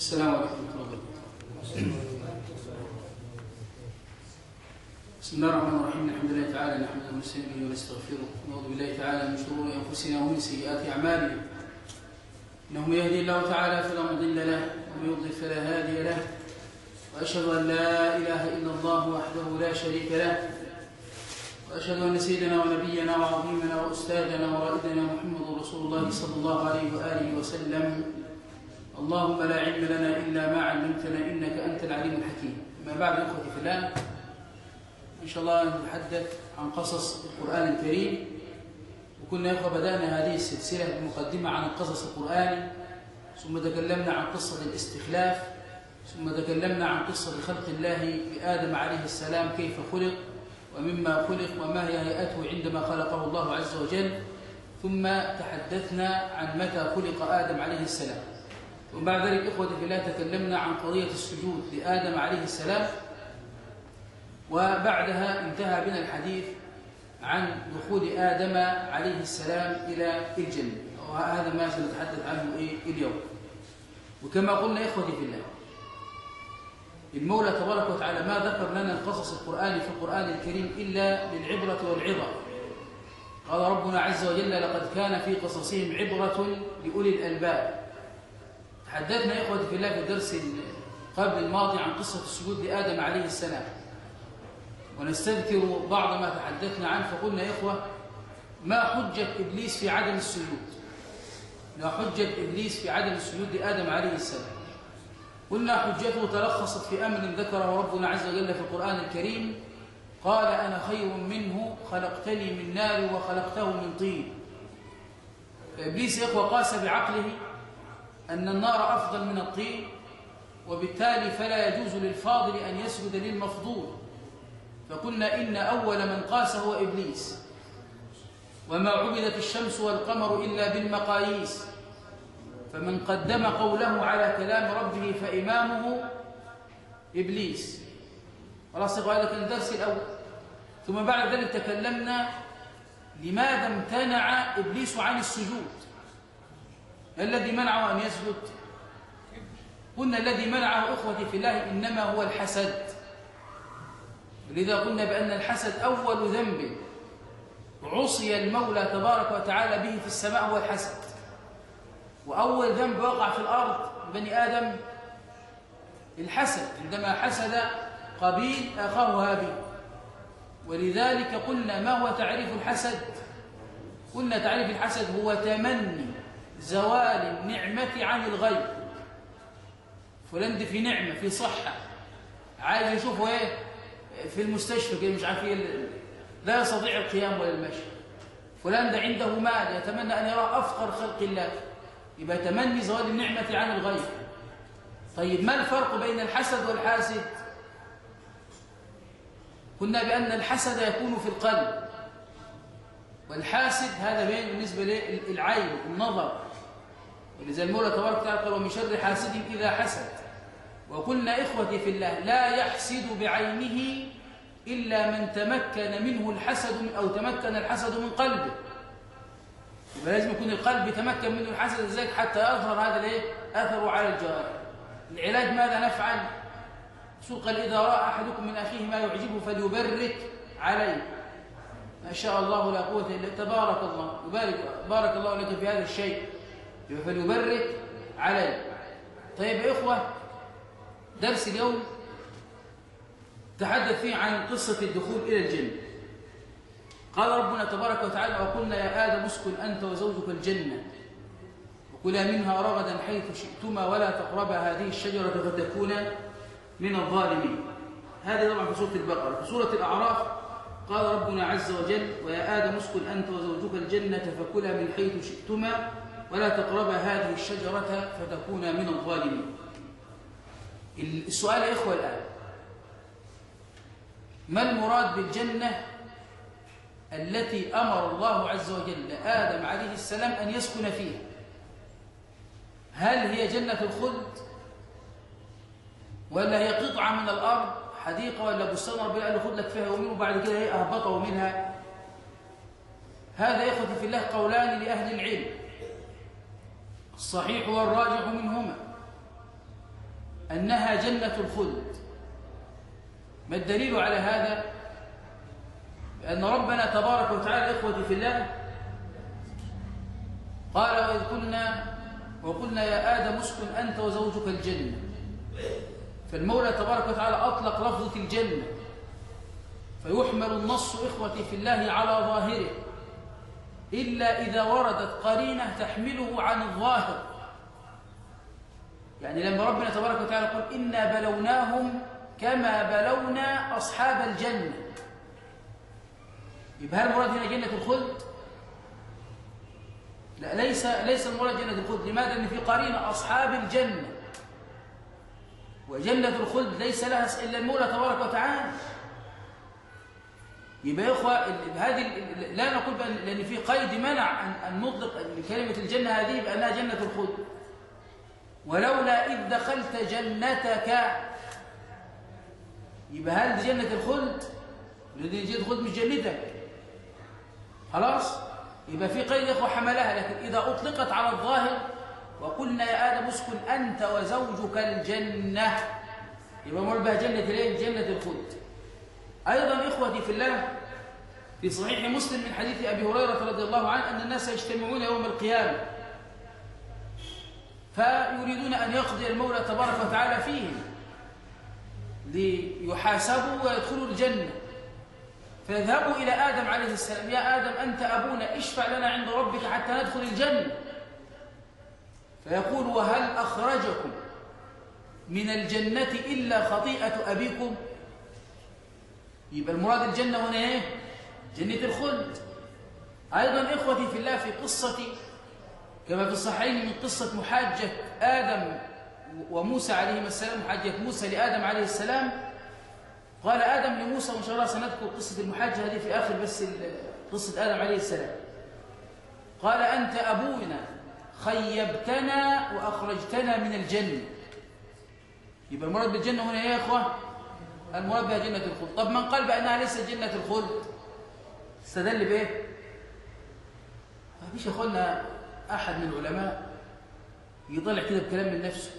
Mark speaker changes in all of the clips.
Speaker 1: السلام عليكم ورحمة الله وبركاته. بسم الله الرحمن الرحيم. الحمد لله تعالى نحمده ونستعينه ونستغفره. ونعوذ بالله تعالى من شرور أنفسنا ومن سيئات أعمالنا. إنه من يهدي الله تعالى فلا مضل له ومن يضلل فلا هادي له. وأشهد أن لا إله إلا الله وحده لا شريك له. وأشهد أن سيدنا ونبينا وعظيمنا وأستاذنا ورائدنا محمد رسول الله صلى الله عليه وآله وسلم. اللهم لا علم لنا إلا ما علمتنا إنك أنت العليم الحكيم. اما بعد إخوتي في الله إن شاء الله نتحدث عن قصص القرآن الكريم. وكنا يا أخوة بدأنا هذه السلسلة بمقدمة عن القصص القرآني ثم تكلمنا عن قصة الاستخلاف ثم تكلمنا عن قصة خلق الله بآدم عليه السلام كيف خلق ومما خلق وما هي هيئته عندما خلقه الله عز وجل. ثم تحدثنا عن متى خلق آدم عليه السلام. وبعد ذلك إخوتي في الله تكلمنا عن قضية السجود لآدم عليه السلام وبعدها انتهى بنا الحديث عن دخول آدم عليه السلام إلى الجنة. وهذا ما سنتحدث عنه إيه؟ اليوم. وكما قلنا إخوتي في الله المولى تبارك وتعالى ما ذكر لنا القصص القرآني في القرآن الكريم إلا للعبرة والعظة. قال ربنا عز وجل لقد كان في قصصهم عبرة لأولي الألباب. تحدثنا إخوتي في الله في الدرس قبل الماضي عن قصة السجود لآدم عليه السلام. ونستذكر بعض ما تحدثنا عنه فقلنا يا إخوة ما حجة إبليس في عدم السجود؟ ما حجة إبليس في عدم السجود لآدم عليه السلام؟ قلنا حجته تلخصت في أمر ذكره ربنا عز وجل في القرآن الكريم قال أنا خير منه خلقتني من نار وخلقته من طين. فإبليس يا إخوة قاس بعقله أن النار أفضل من الطين وبالتالي فلا يجوز للفاضل أن يسجد للمفضول. فقلنا إن أول من قاس هو إبليس. وما عبدت الشمس والقمر إلا بالمقاييس. فمن قدم قوله على كلام ربه فإمامه إبليس. خلاص هذا كان الدرس الأول. ثم بعد ذلك تكلمنا لماذا امتنع إبليس عن السجود؟ الذي منعه أن يسجد. قلنا الذي منعه أخوتي في الله إنما هو الحسد. لذا قلنا بأن الحسد أول ذنب. عصي المولى تبارك وتعالى به في السماء هو الحسد. وأول ذنب وقع في الأرض بني آدم الحسد. عندما حسد قبيل أخاه هابيل ولذلك قلنا ما هو تعريف الحسد؟ قلنا تعريف الحسد هو تمني. زوال النعمة عن الغير فلان دي في نعمة في صحة. عايز يشوفه إيه؟ في المستشفى كده مش عارف إيه لا يستطيع القيام ولا المشي. فلان ده عنده مال يتمنى أن يرى أفقر خلق الله. يبقى تمني زوال النعمة عن الغير طيب ما الفرق بين الحسد والحاسد؟ قلنا بأن الحسد يكون في القلب والحاسد هذا بين بالنسبة للعين النظر. ولذا المولى تبارك وتعالى قال ومن شر حاسد إذا حسد. وقلنا إخوتي في الله لا يحسد بعينه إلا من تمكن منه الحسد أو تمكن الحسد من قلبه. يبقى لازم يكون القلب يتمكن منه الحسد إزاي حتى يظهر هذا الإيه؟ أثره على الجوارح العلاج ماذا نفعل؟ قال اذا راى أحدكم من أخيه ما يعجبه فليبرك عليه. ما شاء الله لا قوة الا تبارك الله. يبارك بارك الله لك في هذا الشيء. فليبرك عليه طيب يا إخوة درس اليوم تحدث فيه عن قصة الدخول إلى الجنة. قال ربنا تبارك وتعالى وقلنا يا آدم اسكن أنت وزوجك الجنة وكلا منها رغدا حيث شئتما ولا تقربا هذه الشجرة فتكونا من الظالمين. هذه طبعا في سورة البقرة. في سورة الأعراف قال ربنا عز وجل ويا آدم اسكن أنت وزوجك الجنة فكلا من حيث شئتما ولا تقربا هذه الشجرة فتكونا من الظالمين. السؤال يا إخوة الآن ما المراد بالجنة التي أمر الله عز وجل آدم عليه السلام أن يسكن فيها؟ هل هي جنة الخلد ولا هي قطعة من الأرض حديقة ولا بستان ربنا قال له خد لك فيها يومين وبعد كده هي أهبطه منها. هذا يا في الله قولان لأهل العلم. الصحيح والراجح منهما أنها جنة الخلد. ما الدليل على هذا؟ أن ربنا تبارك وتعالى إخوتي في الله قال وإذ كنا وقلنا يا آدم اسكن أنت وزوجك الجنة. فالمولى تبارك وتعالى أطلق لفظة الجنة. فيحمل النص إخوتي في الله على ظاهره. إلا إذا وردت قرينة تحمله عن الظاهر. يعني لما ربنا تبارك وتعالى يقول إنا بلوناهم كما بلونا أصحاب الجنة. يبقى هل المراد هنا جنة الخلد؟ لا ليس ليس المراد جنة الخلد. لماذا؟ لأن في قرينة أصحاب الجنة. وجنة الخلد ليس لها إلا المولى تبارك وتعالى. يبقى يا إخوة هذه لا نقول بأن لأن في قيد منع أن نطلق كلمة الجنة هذه بأنها جنة الخلد ولولا إذ دخلت جنتك يبقى هل دي جنة الخلد؟ لأن جنة الخلد مش جنتك خلاص؟ يبقى في قيد إخوة حملها لكن إذا أطلقت على الظاهر وقلنا يا آدم اسكن أنت وزوجك الجنة يبقى مر بها جنة الإيه؟ جنة الخلد أيضا إخوتي في الله في صحيح مسلم من حديث أبي هريرة رضي الله عنه أن الناس يجتمعون يوم القيامة فيريدون أن يقضي المولى تبارك وتعالى فيهم ليحاسبوا ويدخلوا الجنة. فيذهبوا إلى آدم عليه السلام يا آدم أنت أبونا اشفع لنا عند ربك حتى ندخل الجنة. فيقول وهل أخرجكم من الجنة إلا خطيئة أبيكم؟ يبقى المراد الجنة هنا إيه؟ جنة الخلد. أيضا إخوتي في الله في قصة كما في الصحيحين من قصة محاجة آدم وموسى عليهما السلام محاجة موسى لآدم عليه السلام. قال آدم لموسى وإن شاء الله سنذكر قصة المحاجة هذه في آخر بس قصة آدم عليه السلام. قال أنت أبونا خيبتنا وأخرجتنا من الجنة. يبقى المراد بالجنة هنا يا إخوة؟ المراد بها جنة الخلد. طب من قال بأنها ليست جنة الخلد؟ استدل بإيه؟ ما فيش يا أخوانا أحد من العلماء يطلع كده بكلام من نفسه.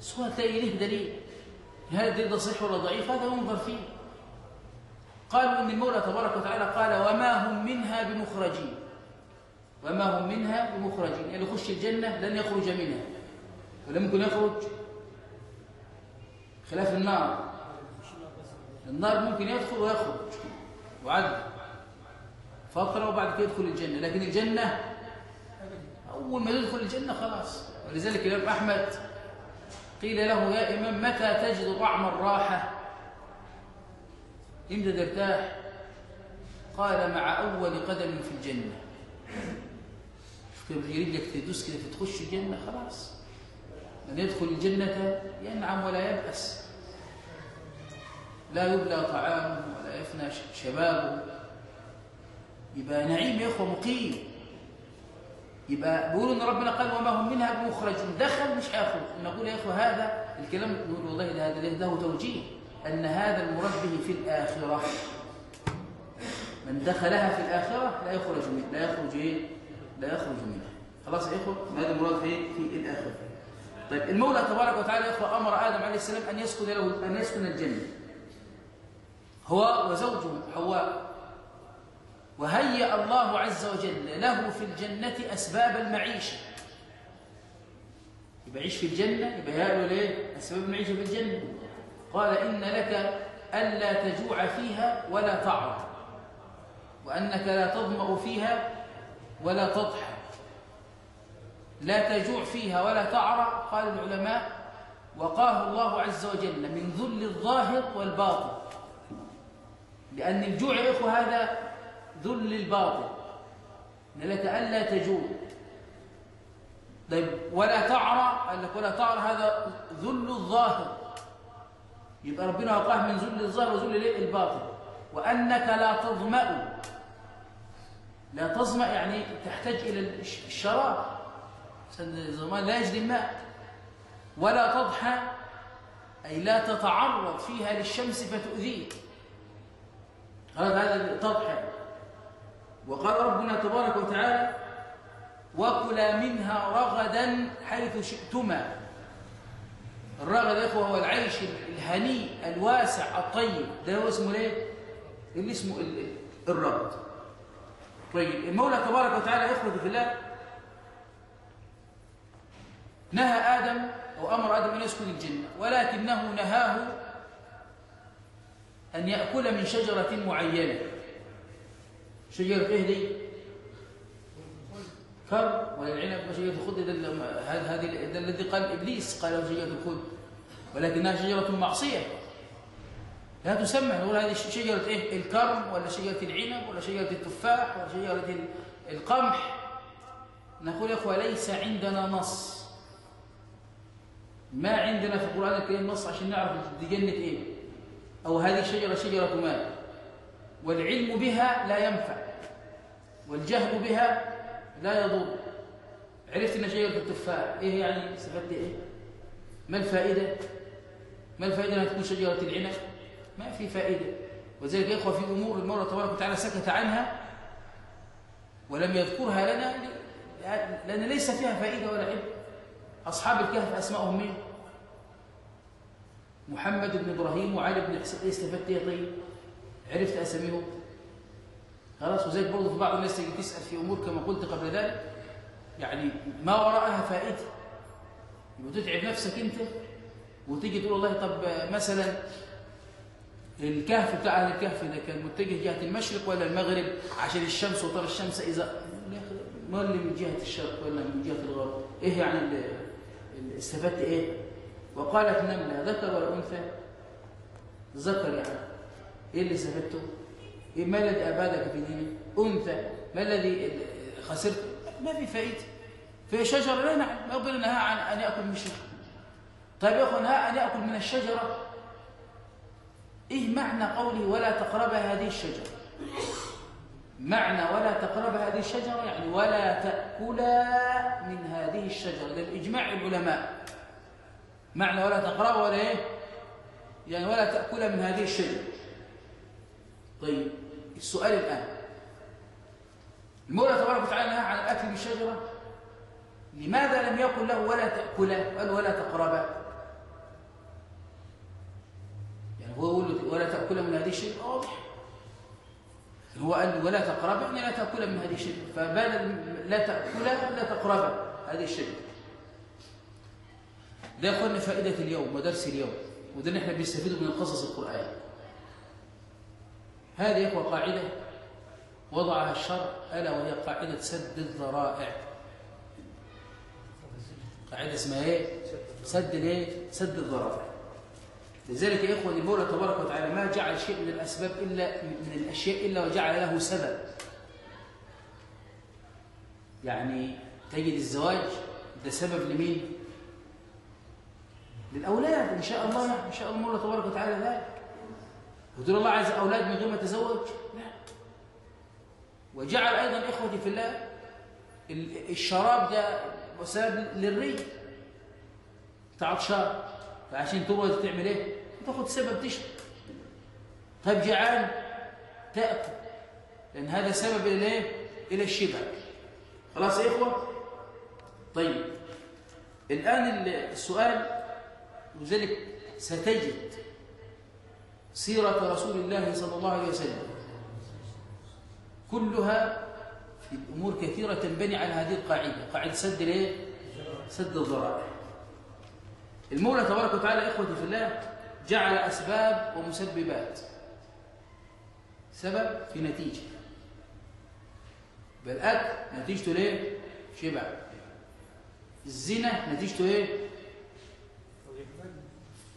Speaker 1: سواء تلاقي له دليل؟ هذا الدليل ده صحيح ولا ضعيف؟ هذا ينظر فيه. قالوا إن المولى تبارك وتعالى قال وما هم منها بمخرجين. وما هم منها بمخرجين. يعني يخش الجنة لن يخرج منها. ولا ممكن يخرج. خلاف النار. النار ممكن يدخل ويخرج. وعد. فترة وبعد كده يدخل الجنة. لكن الجنة أول ما يدخل الجنة خلاص. ولذلك الإمام أحمد قيل له يا إمام متى تجد طعم الراحة؟ إمتى ترتاح قال مع أول قدم في الجنة. رجلك تدوس كده تخش الجنة خلاص. من يدخل الجنة ينعم ولا يبأس. لا يبلى طعامه ولا يفنى شبابه. يبقى نعيم يا أخوة مقيم. يبقى بيقولوا إن ربنا قال وما هم منها بمخرج دخل مش هيخرج نقول يا أخوة هذا الكلام نقول والله هذا له توجيه. أن هذا المراد به في الآخرة. من دخلها في الآخرة لا يخرج منها لا يخرج إيه؟ لا يخرج منها خلاص يا أخوة؟ هذا المراد في في الآخرة. طيب المولى تبارك وتعالى يا أخوة أمر آدم عليه السلام أن يسكن له أن يسكن الجنة. هو وزوجه حواء. وهيأ الله عز وجل له في الجنة أسباب المعيشة. يبقى عيش في الجنة يبقى له ليه؟ أسباب المعيشة في الجنة. قال إن لك ألا تجوع فيها ولا تعرض وأنك لا تظمأ فيها ولا تضحى. لا تجوع فيها ولا تعرى قال العلماء وقاه الله عز وجل من ذل الظاهر والباطن. لأن الجوع يا إخوة هذا ذل الباطل إن لك ألا تجوع. طيب ولا تعرى قال لك ولا تعرى هذا ذل الظاهر. يبقى ربنا وقاه من ذل الظاهر وذل الباطل وأنك لا تظمأ. لا تظمأ يعني تحتاج إلى الشراب. الزمان لا يجري الماء. ولا تضحى أي لا تتعرض فيها للشمس فتؤذيك. هذا هذا تضحى وقال ربنا تبارك وتعالى وكلا منها رغدا حيث شئتما الرغد البر ده هو العيش الهني الواسع الطيب. ده هو اسمه ليه؟ اللي اسمه ال- ال- الرد طيب المولى تبارك وتعالى اخوتي في الله. نهى آدم أو أمر آدم أن يسكن الجنة ولكنه نهاه أن يأكل من شجرة معينة. شجرة إيه دي؟ كر ولا العنب وشجرة اللي- هذا الذي قال إبليس قال شجرة الخلد. ولكنها شجرة معصية. لا تسمى. نقول هذه شجرة إيه؟ الكرم ولا شجرة العنب ولا شجرة التفاح ولا شجرة ال- القمح. نقول يا أخوة ليس عندنا نص. ما عندنا في القرآن الكريم نص عشان نعرف دي جنة إيه؟ أو هذه الشجرة شجرة مال والعلم بها لا ينفع. والجهل بها لا يضر. عرفت إن شجرة التفاح إيه يعني؟ استفدت إيه؟ ما الفائدة؟ ما الفائدة إنها تكون شجرة العنب؟ ما في فائدة. وذلك يا إخوة في أمور المولى تبارك وتعالى سكت عنها ولم يذكرها لنا لأن ليس فيها فائدة ولا علم. أصحاب الكهف اسمائهم مين؟ محمد بن إبراهيم وعلي بن حسين. إيه استفدت إيه طيب؟ عرفت أساميهم؟ خلاص وزيك برضه في بعض الناس تيجي تسأل في أمور كما قلت قبل ذلك. يعني ما وراءها فائدة. يبقى تتعب نفسك أنت وتيجي تقول والله طب مثلا الكهف بتاع أهل الكهف ده كان متجه جهة المشرق ولا المغرب عشان الشمس وترى الشمس إذا ما اللي من جهة الشرق ولا من جهة الغرب؟ إيه يعني استفدت إيه؟ وقالت نملة ذكر ولا أنثى؟ ذكر يعني. إيه اللي استفدته إيه ما الذي أبادك في دينك أنثى. ما الذي خسرت ما في فائدة. في شجره لا نعم ربنا نهى عن أن يأكل من الشجرة. طيب يا أخوان نهى أن يأكل من الشجرة؟ إيه معنى قوله ولا تقرب هذه الشجرة؟ معنى ولا تقرب هذه الشجرة يعني ولا تاكلا من هذه الشجرة. ده العلماء. معنى ولا تقرب ولا إيه؟ يعني ولا تأكل من هذه الشجره طيب السؤال الآن. المولى تبارك وتعالى نهى عن الأكل من الشجرة لماذا لم يقل له ولا تأكله؟ قال ولا تقربا يعني هو يقول له ولا تأكل من هذه الشجرة واضح. هو قال ولا تقربا يعني لا تأكل من هذه الشجرة. فبدل لا تأكل لا تقربا هذه الشجرة. ده ياخذنا فائدة اليوم ودرس اليوم وده اللي إحنا من القصص القرآنية. هذه يا قاعدة وضعها الشرع ألا وهي قاعدة سد الذرائع. قاعدة اسمها إيه؟ سد الإيه؟ سد الذرائع. لذلك يا إخوة المولى تبارك وتعالى ما جعل شيء من الأسباب إلا من الأشياء إلا وجعل له سبب. يعني تجد الزواج ده سبب لمين؟ للأولاد إن شاء الله إن شاء الله تبارك وتعالى ذلك وتقول الله عايز أولاد من غير ما تزوج لا. وجعل أيضا إخوتي في الله. ال- الشراب ده سبب للري تعط شراب فعشان تبغى تعمل إيه؟ تاخد سبب تشرب. طيب جعان. تأكل. لأن هذا سبب إلى إيه؟ إلى الشبع خلاص يا إخوة؟ طيب. الآن السؤال وذلك ستجد سيرة رسول الله صلى الله عليه وسلم كلها في أمور كثيرة تنبني على هذه القاعدة قاعدة سد الايه؟ سد الذرائع المولى تبارك وتعالى إخوتي في الله جعل أسباب ومسببات سبب في نتيجة بالأكل نتيجته ليه؟ شبع الزنا نتيجته إيه؟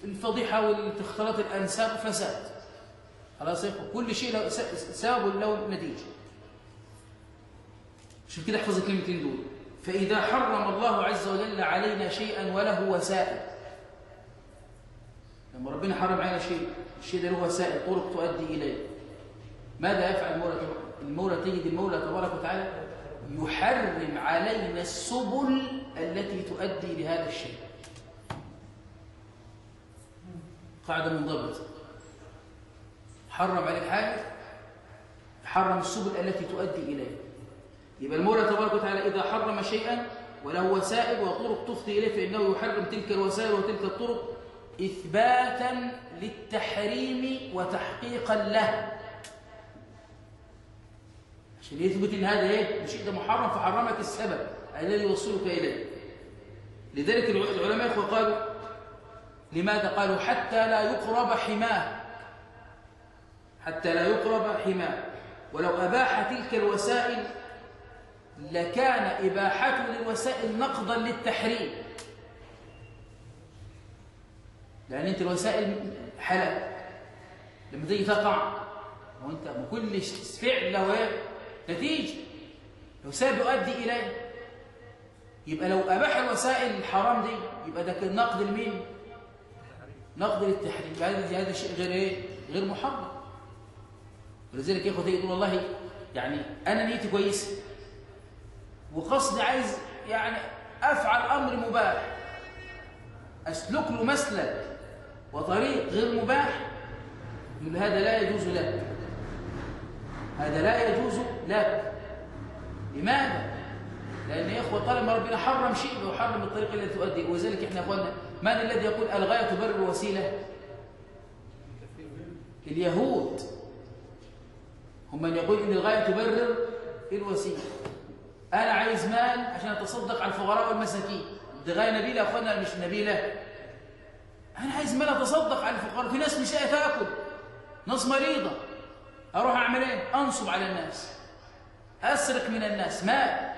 Speaker 1: الفضيحة والاختلاط الأنساب فساد. خلاص يا كل شيء له سبب له نتيجة. عشان كده احفظ الكلمتين دول. فإذا حرم الله عز وجل علينا شيئا وله وسائل. لما ربنا حرم علينا شيء الشيء ده له وسائل طرق تؤدي إليه. ماذا يفعل المولى المولى؟ تجد المولى تبارك وتعالى يحرم علينا السبل التي تؤدي لهذا الشيء. قاعدة منضبطة حرم عليك حاجة؟ حرم السبل التي تؤدي إليه يبقى المولى تبارك وتعالى إذا حرم شيئا وله وسائل وطرق تفضي إليه فإنه يحرم تلك الوسائل وتلك الطرق إثباتا للتحريم وتحقيقا له. عشان يثبت إن هذا إيه؟ الشيء ده محرم فحرمك السبب الذي يوصلك إليه. لذلك العلماء قالوا لماذا قالوا حتى لا يقرب حماه حتى لا يقرب حماه ولو أباح تلك الوسائل لكان إباحته للوسائل نقضا للتحريم لأن أنت الوسائل حلال لما تيجي تقع وأنت كل فعل له؟ نتيجة لو سبب يؤدي إليه يبقى لو أباح الوسائل الحرام دي يبقى ده نقد لمين؟ نقد للتحريم. هذا شيء غير إيه؟ غير محرم. ولذلك يا أخوتي يقول والله يعني أنا نيتي كويسة. وقصدي عايز يعني أفعل أمر مباح. أسلك له مسلك وطريق غير مباح. يقول هذا لا يجوز لك. هذا لا يجوز لك. لماذا؟ لأن يا إخوة طالما ربنا حرم شيء وحرم الطريق التي تؤدي وذلك إحنا إخواننا من الذي يقول الغاية تبرر الوسيلة؟ اليهود. هم من يقول إن الغاية تبرر الوسيلة. أنا عايز مال عشان أتصدق على الفقراء والمساكين. دي غاية نبيلة يا أخوانا مش نبيلة. أنا عايز مال أتصدق على الفقراء. في ناس مش لاقيه تاكل ناس مريضة. أروح أعمل إيه؟ أنصب على الناس. أسرق من الناس مال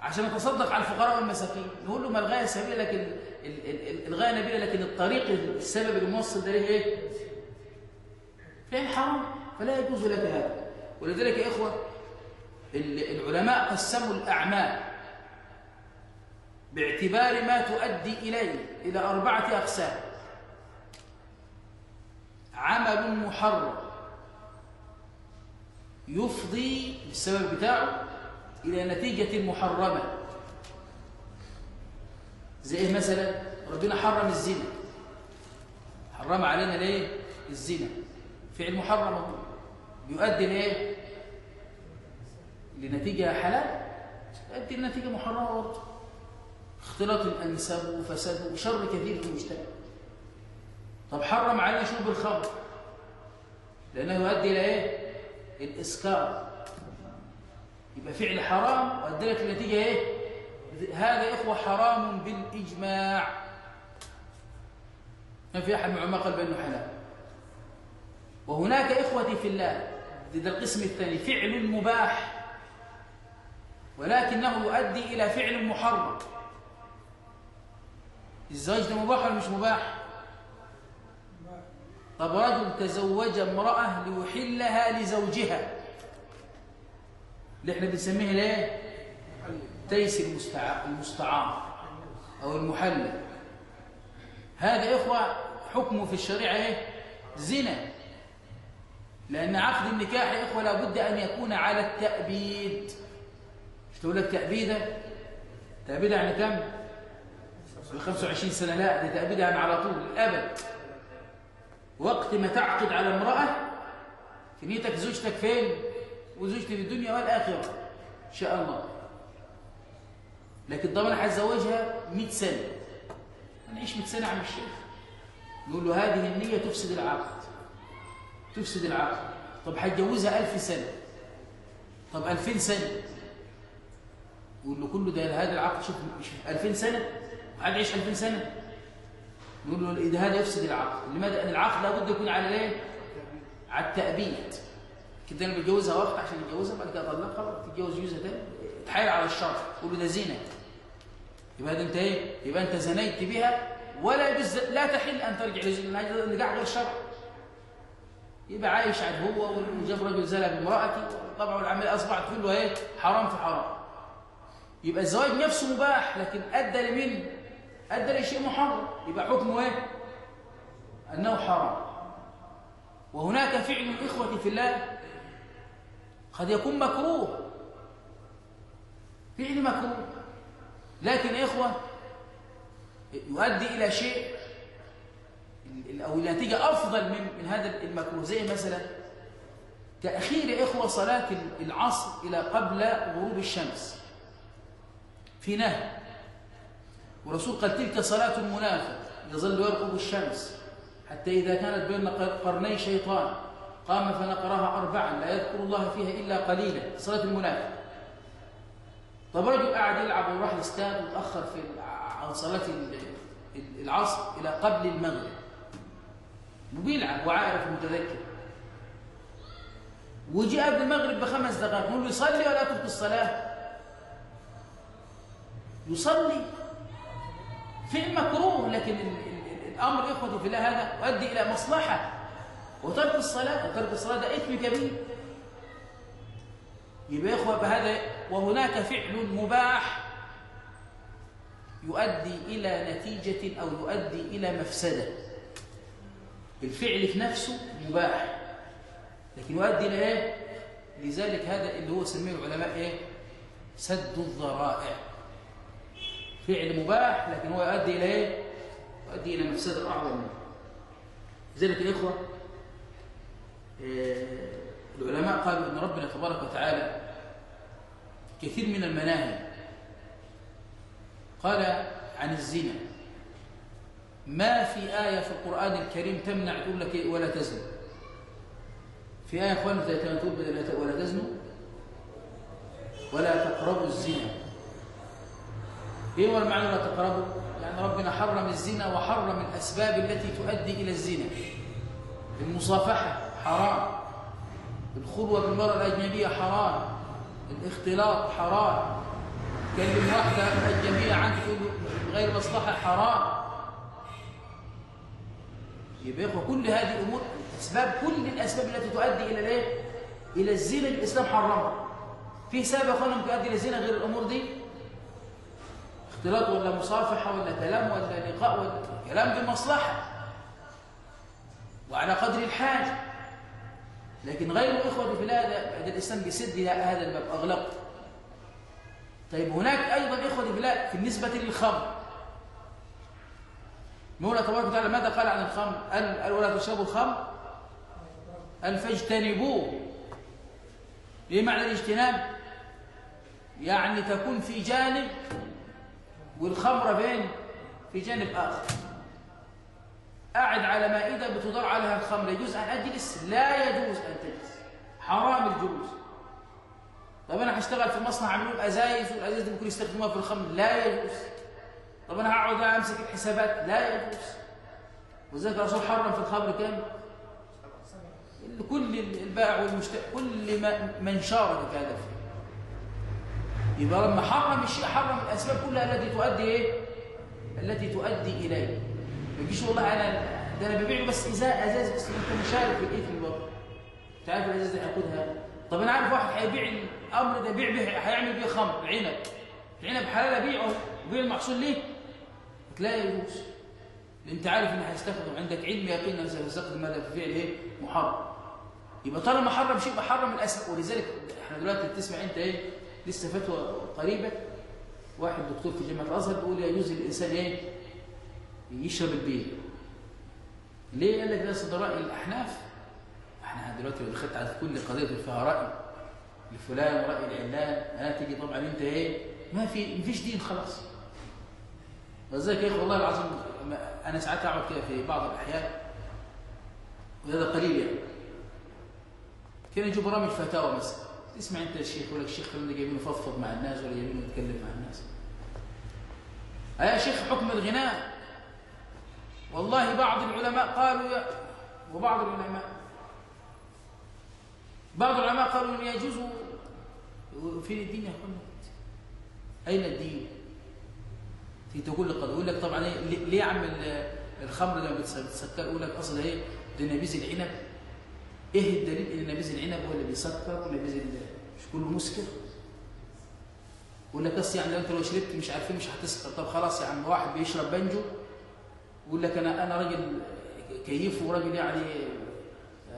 Speaker 1: عشان أتصدق على الفقراء والمساكين. نقول له ما الغاية سبيله لكن الغاية نبيلة لكن الطريق السبب الموصل ده ليه إيه؟ فعل حرام؟ فلا يجوز لك هذا. ولذلك يا إخوة العلماء قسموا الأعمال باعتبار ما تؤدي إليه إلى أربعة أقسام. عمل محرم يفضي بالسبب بتاعه إلى نتيجة محرمة. زي إيه مثلا؟ ربنا حرم الزنا. حرم علينا ليه؟ الزنا. فعل محرم. يؤدي لإيه؟ لنتيجة حلال. يؤدي لنتيجة محرمة برضه. اختلاط الأنساب وفساد وشر كثير في المجتمع. طب حرم عليه شرب الخمر. لأنه يؤدي إلى إيه؟ الإسكار. يبقى فعل حرام وادى لك النتيجه إيه؟ هذا يا إخوة حرام بالإجماع. ما في أحد من العلماء قال بأنه حلال. وهناك إخوتي في الله ده القسم الثاني فعل مباح. ولكنه يؤدي إلى فعل محرم. الزواج ده مباح ولا مش مباح؟ طب رجل تزوج امرأة ليحلها لزوجها. اللي إحنا بنسميه ليه؟ تيس المستعار أو المحلل. هذا إخوة حكمه في الشريعة إيه؟ زنا. لأن عقد النكاح يا إخوة لابد أن يكون على التأبيد. مش تقول لك تأبيدة؟ تأبيدة يعني كم؟ 25 سنة. لا دي تأبيدة يعني على طول الأبد وقت ما تعقد على امرأة نيتك زوجتك فين؟ وزوجتي في الدنيا والآخرة. إن شاء الله. لكن طبعا هتزوجها 100 سنة. هنعيش 100 سنة عم الشيخ. نقول له هذه النية تفسد العقد. تفسد العقل طب هتجوزها ألف سنة. طب ألفين سنة. يقول له كله ده هذا العقل شوف ألفين سنة؟ وهتعيش ألفين سنة؟ نقول له إذا هذا يفسد العقل لماذا؟ أن العقل لابد يكون على إيه؟ على التأبيد. كده أنا بتجوزها وقت عشان يتجوزها بعد كده أطلقها تتجوز جوزها تاني تحايل على الشرع تقول له ده زينة. يبقى ده أنت إيه؟ يبقى أنت زنيت بها ولا يجوز لا تحل أن ترجع النكاح غير شرع يبقى عايش عاد هو وجاب رجل زلى بامرأتي. طبعا العملية أصبحت كله إيه؟ حرام في حرام. يبقى الزواج نفسه مباح لكن أدى لمين؟ أدى لشيء محرم. يبقى حكمه إيه؟ أنه حرام. وهناك فعل الإخوة في الله قد يكون مكروه. فعل مكروه. لكن إخوة يؤدي إلى شيء أو النتيجة أفضل من, من هذا المكروه زي مثلا تأخير إخوة صلاة العصر إلى قبل غروب الشمس. في نهي ورسول قال تلك صلاة المنافق يظل يرقب الشمس. حتى إذا كانت بين قرني شيطان قام فنقرها أربعا لا يذكر الله فيها إلا قليلا. صلاة المنافق. طب رجل قاعد يلعب وراح الاستاد وتأخر في عن صلاة العصر إلى قبل المغرب. وبيلعب وعارف متذكر. وجي قبل المغرب بخمس دقائق نقول له يصلي ولا يترك الصلاة؟ يصلي. فعل مكروه لكن الأمر إخوتي في الله هذا يؤدي إلى مصلحة. وترك الصلاة وترك الصلاة ده إثم كبير. يبقى إخوة بهذا وهناك فعل مباح يؤدي إلى نتيجة أو يؤدي إلى مفسدة الفعل في نفسه مباح لكن يؤدي إلى إيه؟ لذلك هذا اللي هو سميه العلماء إيه؟ سد الذرائع فعل مباح لكن هو يؤدي إلى إيه؟ يؤدي إلى مفسدة أعظم منه لذلك الإخوة إيه العلماء قالوا أن ربنا تبارك وتعالى كثير من المناهي قال عن الزنا ما في آية في القرآن الكريم تمنع تقول لك إيه؟ ولا تزنوا في آية أخوان تقول ولا تزنوا ولا تقربوا الزنا. إيه هو المعنى لا تقربوا؟ يعني ربنا حرم الزنا وحرم الأسباب التي تؤدي إلى الزنا. المصافحة حرام. الخلوة بالمرأة الأجنبية حرام. الاختلاط حرام. كلم واحدة أجنبية عنك غير مصلحة حرام. يبقى كل هذه الأمور أسباب كل الأسباب التي تؤدي إلى الايه؟ إلى الزنا الإسلام حرمها. في سبب يا أخوانا ممكن إلى الزنا غير الأمور دي؟ اختلاط ولا مصافحة ولا كلام ولا لقاء ولا كلام بمصلحة. وعلى قدر الحاجة لكن غير إخوة في الله هذا الإسلام بيسد هذا الباب أغلق. طيب هناك أيضا إخوة في الله في النسبة للخمر. مولى تبارك وتعالى ماذا قال عن الخمر؟ قال ولا تشربوا الخمر؟ قال فاجتنبوه. إيه معنى الاجتناب؟ يعني تكون في جانب والخمرة فين؟ في جانب آخر. قاعد على مائدة بتدار عليها الخمر. يجوز أن أجلس؟ لا يجوز أن تجلس. حرام الجلوس. طب أنا هشتغل في مصنع عملوا أزايز والأزايز دي ممكن يستخدموها في الخمر؟ لا يجوز. طب أنا هقعد أمسك الحسابات؟ لا يجوز. وذلك الرسول حرم في الخمر كام؟ كل البائع والمشتري كل من شارك هذا الفعل يبقى لما حرم الشيء حرم الأسباب كلها التي تؤدي إيه؟ التي تؤدي إليه. ما والله أنا ده أنا ببيع بس إزاز أزاز بس أنت مشارك في الإثم برضه أنت عارف الأزاز ده هياخدها طب أنا عارف واحد هيبيع الأمر ده بيع به هيعمل بيه خمر عنب العنب حلال أبيعه وبيع المحصول ليه؟ لا يجوز أنت عارف إن هيستخدم عندك علم يقين أنه سيستخدم هذا في فعل إيه؟ محرم. يبقى طالما حرم شيء بحرم الأسباب ولذلك إحنا دلوقتي بتسمع أنت إيه؟ لسه فتوى قريبة. واحد دكتور في جامعة الأزهر بيقول يجوز للإنسان إيه؟ يشرب البير. ليه؟ قال لك ده صدر رأي الأحناف. إحنا دلوقتي لو دخلت على كل قضية فيها رأي لفلان ورأي العلان أنا تيجي طبعا أنت إيه؟ ما في ما فيش دين خلاص. وذلك يا أخي والله العظيم أنا ساعات أقعد كده في بعض الأحيان وهذا قليل يعني. كان يجوا برامج فتاوى مثلا. تسمع أنت الشيخ ولا الشيخ اللي جايبينه يفضفض مع الناس ولا جايبينه يتكلم مع الناس. يا شيخ حكم الغناء. والله بعض العلماء قالوا يا وبعض العلماء بعض العلماء قالوا ان يجوز فين الدين يا اخوانا أين الدين؟ تقول لك يقول لك طبعا ليه يا عم الخمر لما بتسكر؟ يقول لك أصل إيه؟ ده نبيذ العنب. إيه الدليل إن نبيذ العنب هو اللي بيسكر ونبيذ مش كله مسكر؟ يقول لك بس يعني أنت لو شربت مش عارفين مش هتسكر. طب خلاص يا عم واحد بيشرب بنجو يقول لك أنا أنا راجل كيف وراجل يعني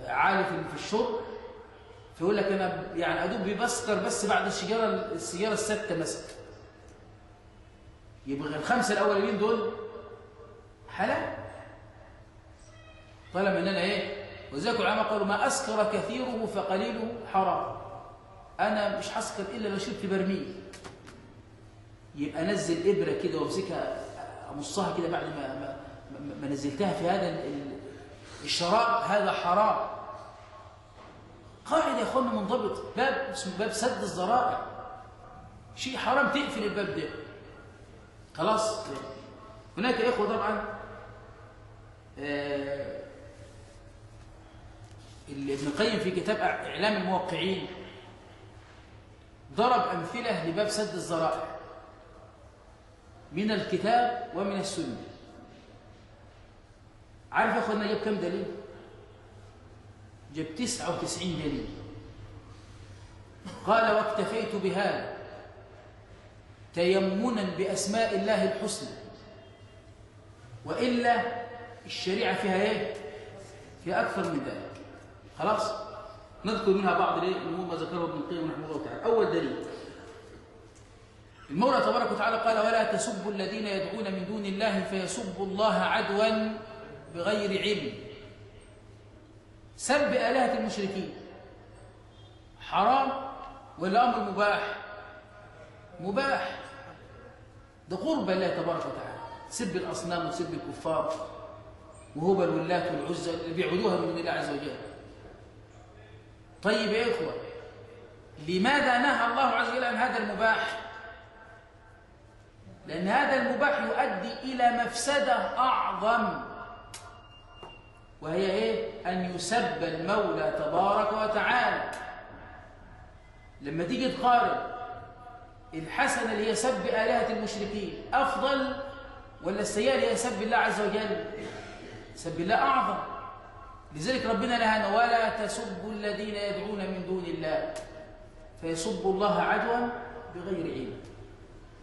Speaker 1: عالي في الشرب. فيقول لك أنا يعني ادوب بيبسكر بس بعد السيجاره السيجاره السادسه مثلا يبقى الخمسه الاولين دول حلال طالما إن أنا إيه وذلك العلماء قالوا ما أسكر كثيره فقليله حرام. أنا مش هسكر إلا لو شربت برميل. يبقى أنزل إبرة كده وأمسكها أمصها كده بعد ما نزلتها في هذا الشراب هذا حرام. قاعدة يا أخوانا منضبط. باب اسمه باب سد الذرائع. شيء حرام تقفل الباب ده. خلاص. هناك إخوة طبعا آه ابن القيم في كتاب إعلام الموقعين ضرب أمثلة لباب سد الذرائع. من الكتاب ومن السنة. عارف يا أخوانا جاب كم دليل؟ جاب 99 دليل. قال واكتفيت بهذا تيمنا بأسماء الله الحسنى. وإلا الشريعة فيها إيه؟ فيها أكثر من ذلك. خلاص؟ نذكر منها بعض ما ذكره ابن القيم رحمه الله تعالى. أول دليل. المولى تبارك وتعالى قال ولا تسبوا الذين يدعون من دون الله فيسبوا الله عدوا بغير علم. سب آلهة المشركين. حرام ولا أمر مباح؟ مباح. ده قرب الله تبارك وتعالى. سب الأصنام وسب الكفار. وهبل واللات والعزى اللي بيعبدوها من الله عز وجل. طيب يا إخوة لماذا نهى الله عز وجل عن هذا المباح؟ لأن هذا المباح يؤدي إلى مفسدة أعظم وهي إيه؟ أن يسب المولى تبارك وتعالى. لما تيجي تقارن الحسنة اللي هي سب آلهة المشركين أفضل ولا السيئة اللي هي سب الله عز وجل؟ سب الله أعظم. لذلك ربنا نهانا ولا تسبوا الذين يدعون من دون الله فيسبوا الله عدوا بغير علم.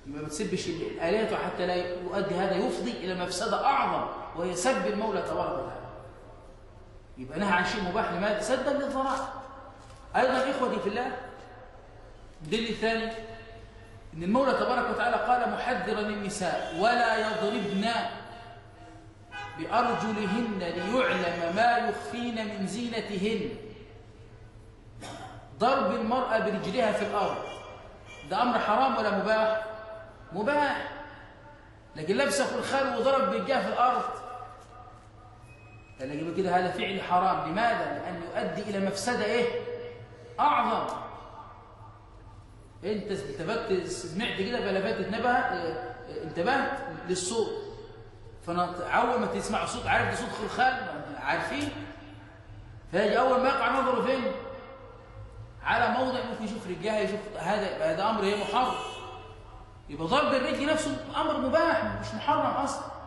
Speaker 1: ما بتسبش الآلهة حتى لا يؤدي هذا يفضي إلى مفسدة أعظم وهي سب المولى تبارك وتعالى. يبقى نهى عن شيء مباح لماذا؟ سدا للذرائع أيضا إخوتي في الله الدليل الثاني إن المولى تبارك وتعالى قال محذرا النساء ولا يضربن بأرجلهن ليعلم ما يخفين من زينتهن ضرب المرأة برجلها في الأرض ده أمر حرام ولا مباح؟ مباح لكن لبسه الخال وضرب برجلها في الأرض قال كده هذا فعل حرام. لماذا؟ لأن يؤدي إلى مفسدة إيه؟ أعظم. أنت التفت سمعت كده فلفت انتبهت انتبهت للصوت. فأول ما تسمع صوت عارف ده صوت خلخال؟ عارفين؟ فيجي أول ما يقع نظره فين؟ على موضع ممكن يشوف رجلها يشوف هذا هذا أمر إيه محرم. يبقى ضرب الرجل نفسه أمر مباح مش محرم أصلا.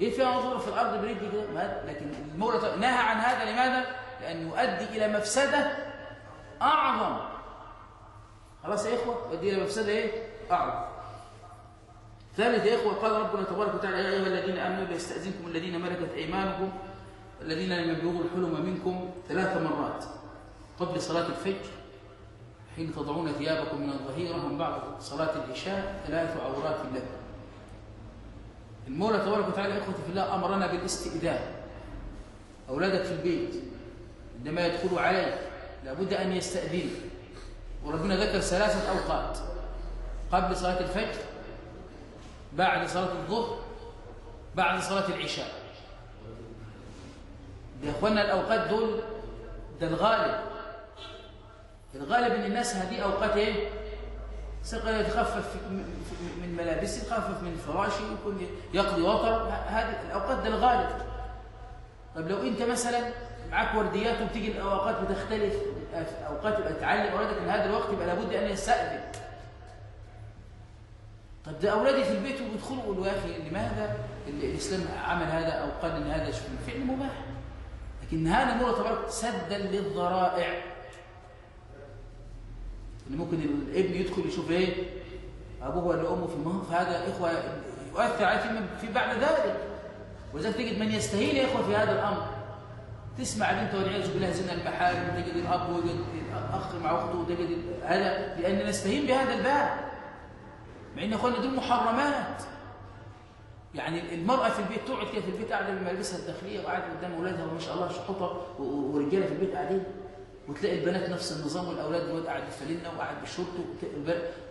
Speaker 1: إيه فيها نظر في الأرض برجل كده لكن المولى نهى عن هذا لماذا؟ لأن يؤدي إلى مفسدة أعظم. خلاص يا إخوة يؤدي إلى مفسدة إيه؟ أعظم. ثالث يا إخوة قال ربنا تبارك وتعالى يا أيها الذين آمنوا ليستاذنكم الذين ملكت أيمانكم الذين لم يبلغوا الحلم منكم ثلاث مرات قبل صلاة الفجر حين تضعون ثيابكم من الظهيرة من بعد صلاة العشاء ثلاث عورات لكم. المولى تبارك وتعالى إخوتي في الله أمرنا بالاستئذان. أولادك في البيت عندما يدخلوا عليك لابد أن يستاذنوا وربنا ذكر ثلاثة أوقات. قبل صلاة الفجر بعد صلاة الظهر بعد صلاة العشاء. يا اخوانا الأوقات دول ده الغالب. الغالب إن الناس هذه أوقات إيه؟ يتخفف من ملابسه يخفف من فراشه يكون يقضي وطر هذه الأوقات ده الغالب. طب لو أنت مثلا معاك ورديات وبتيجي الأوقات بتختلف أوقات يبقى تعلم اولادك إن هذا الوقت يبقى لابد أن يستأذن. طب ده أولادي في البيت وبيدخلوا يقولوا يا أخي لماذا الإسلام عمل هذا أو قال إن هذا فعل مباح؟ لكن هذا المولى تبارك سدا للذرائع ان ممكن الابن يدخل يشوف إيه؟ أبوه ولا أمه في المهم فهذا اخوه يؤثر عليه في بعد ذلك. ولذلك تجد من يستهين يا إخوة في هذا الأمر. تسمع بنت والعياذ بالله زنا المحارم وتجد الأب وتجد الأخ مع أخته وتجد هذا لأن نستهين بهذا الباب. مع إن إخواننا دول محرمات. يعني المرأة في البيت تقعد كده في البيت قاعدة بملابسها الداخلية وقاعدة قدام أولادها وما شاء الله شحوطة ورجالة في البيت قاعدين. وتلاقي البنات نفس النظام والأولاد الواد قاعد بالفلنه وقاعد بالشورت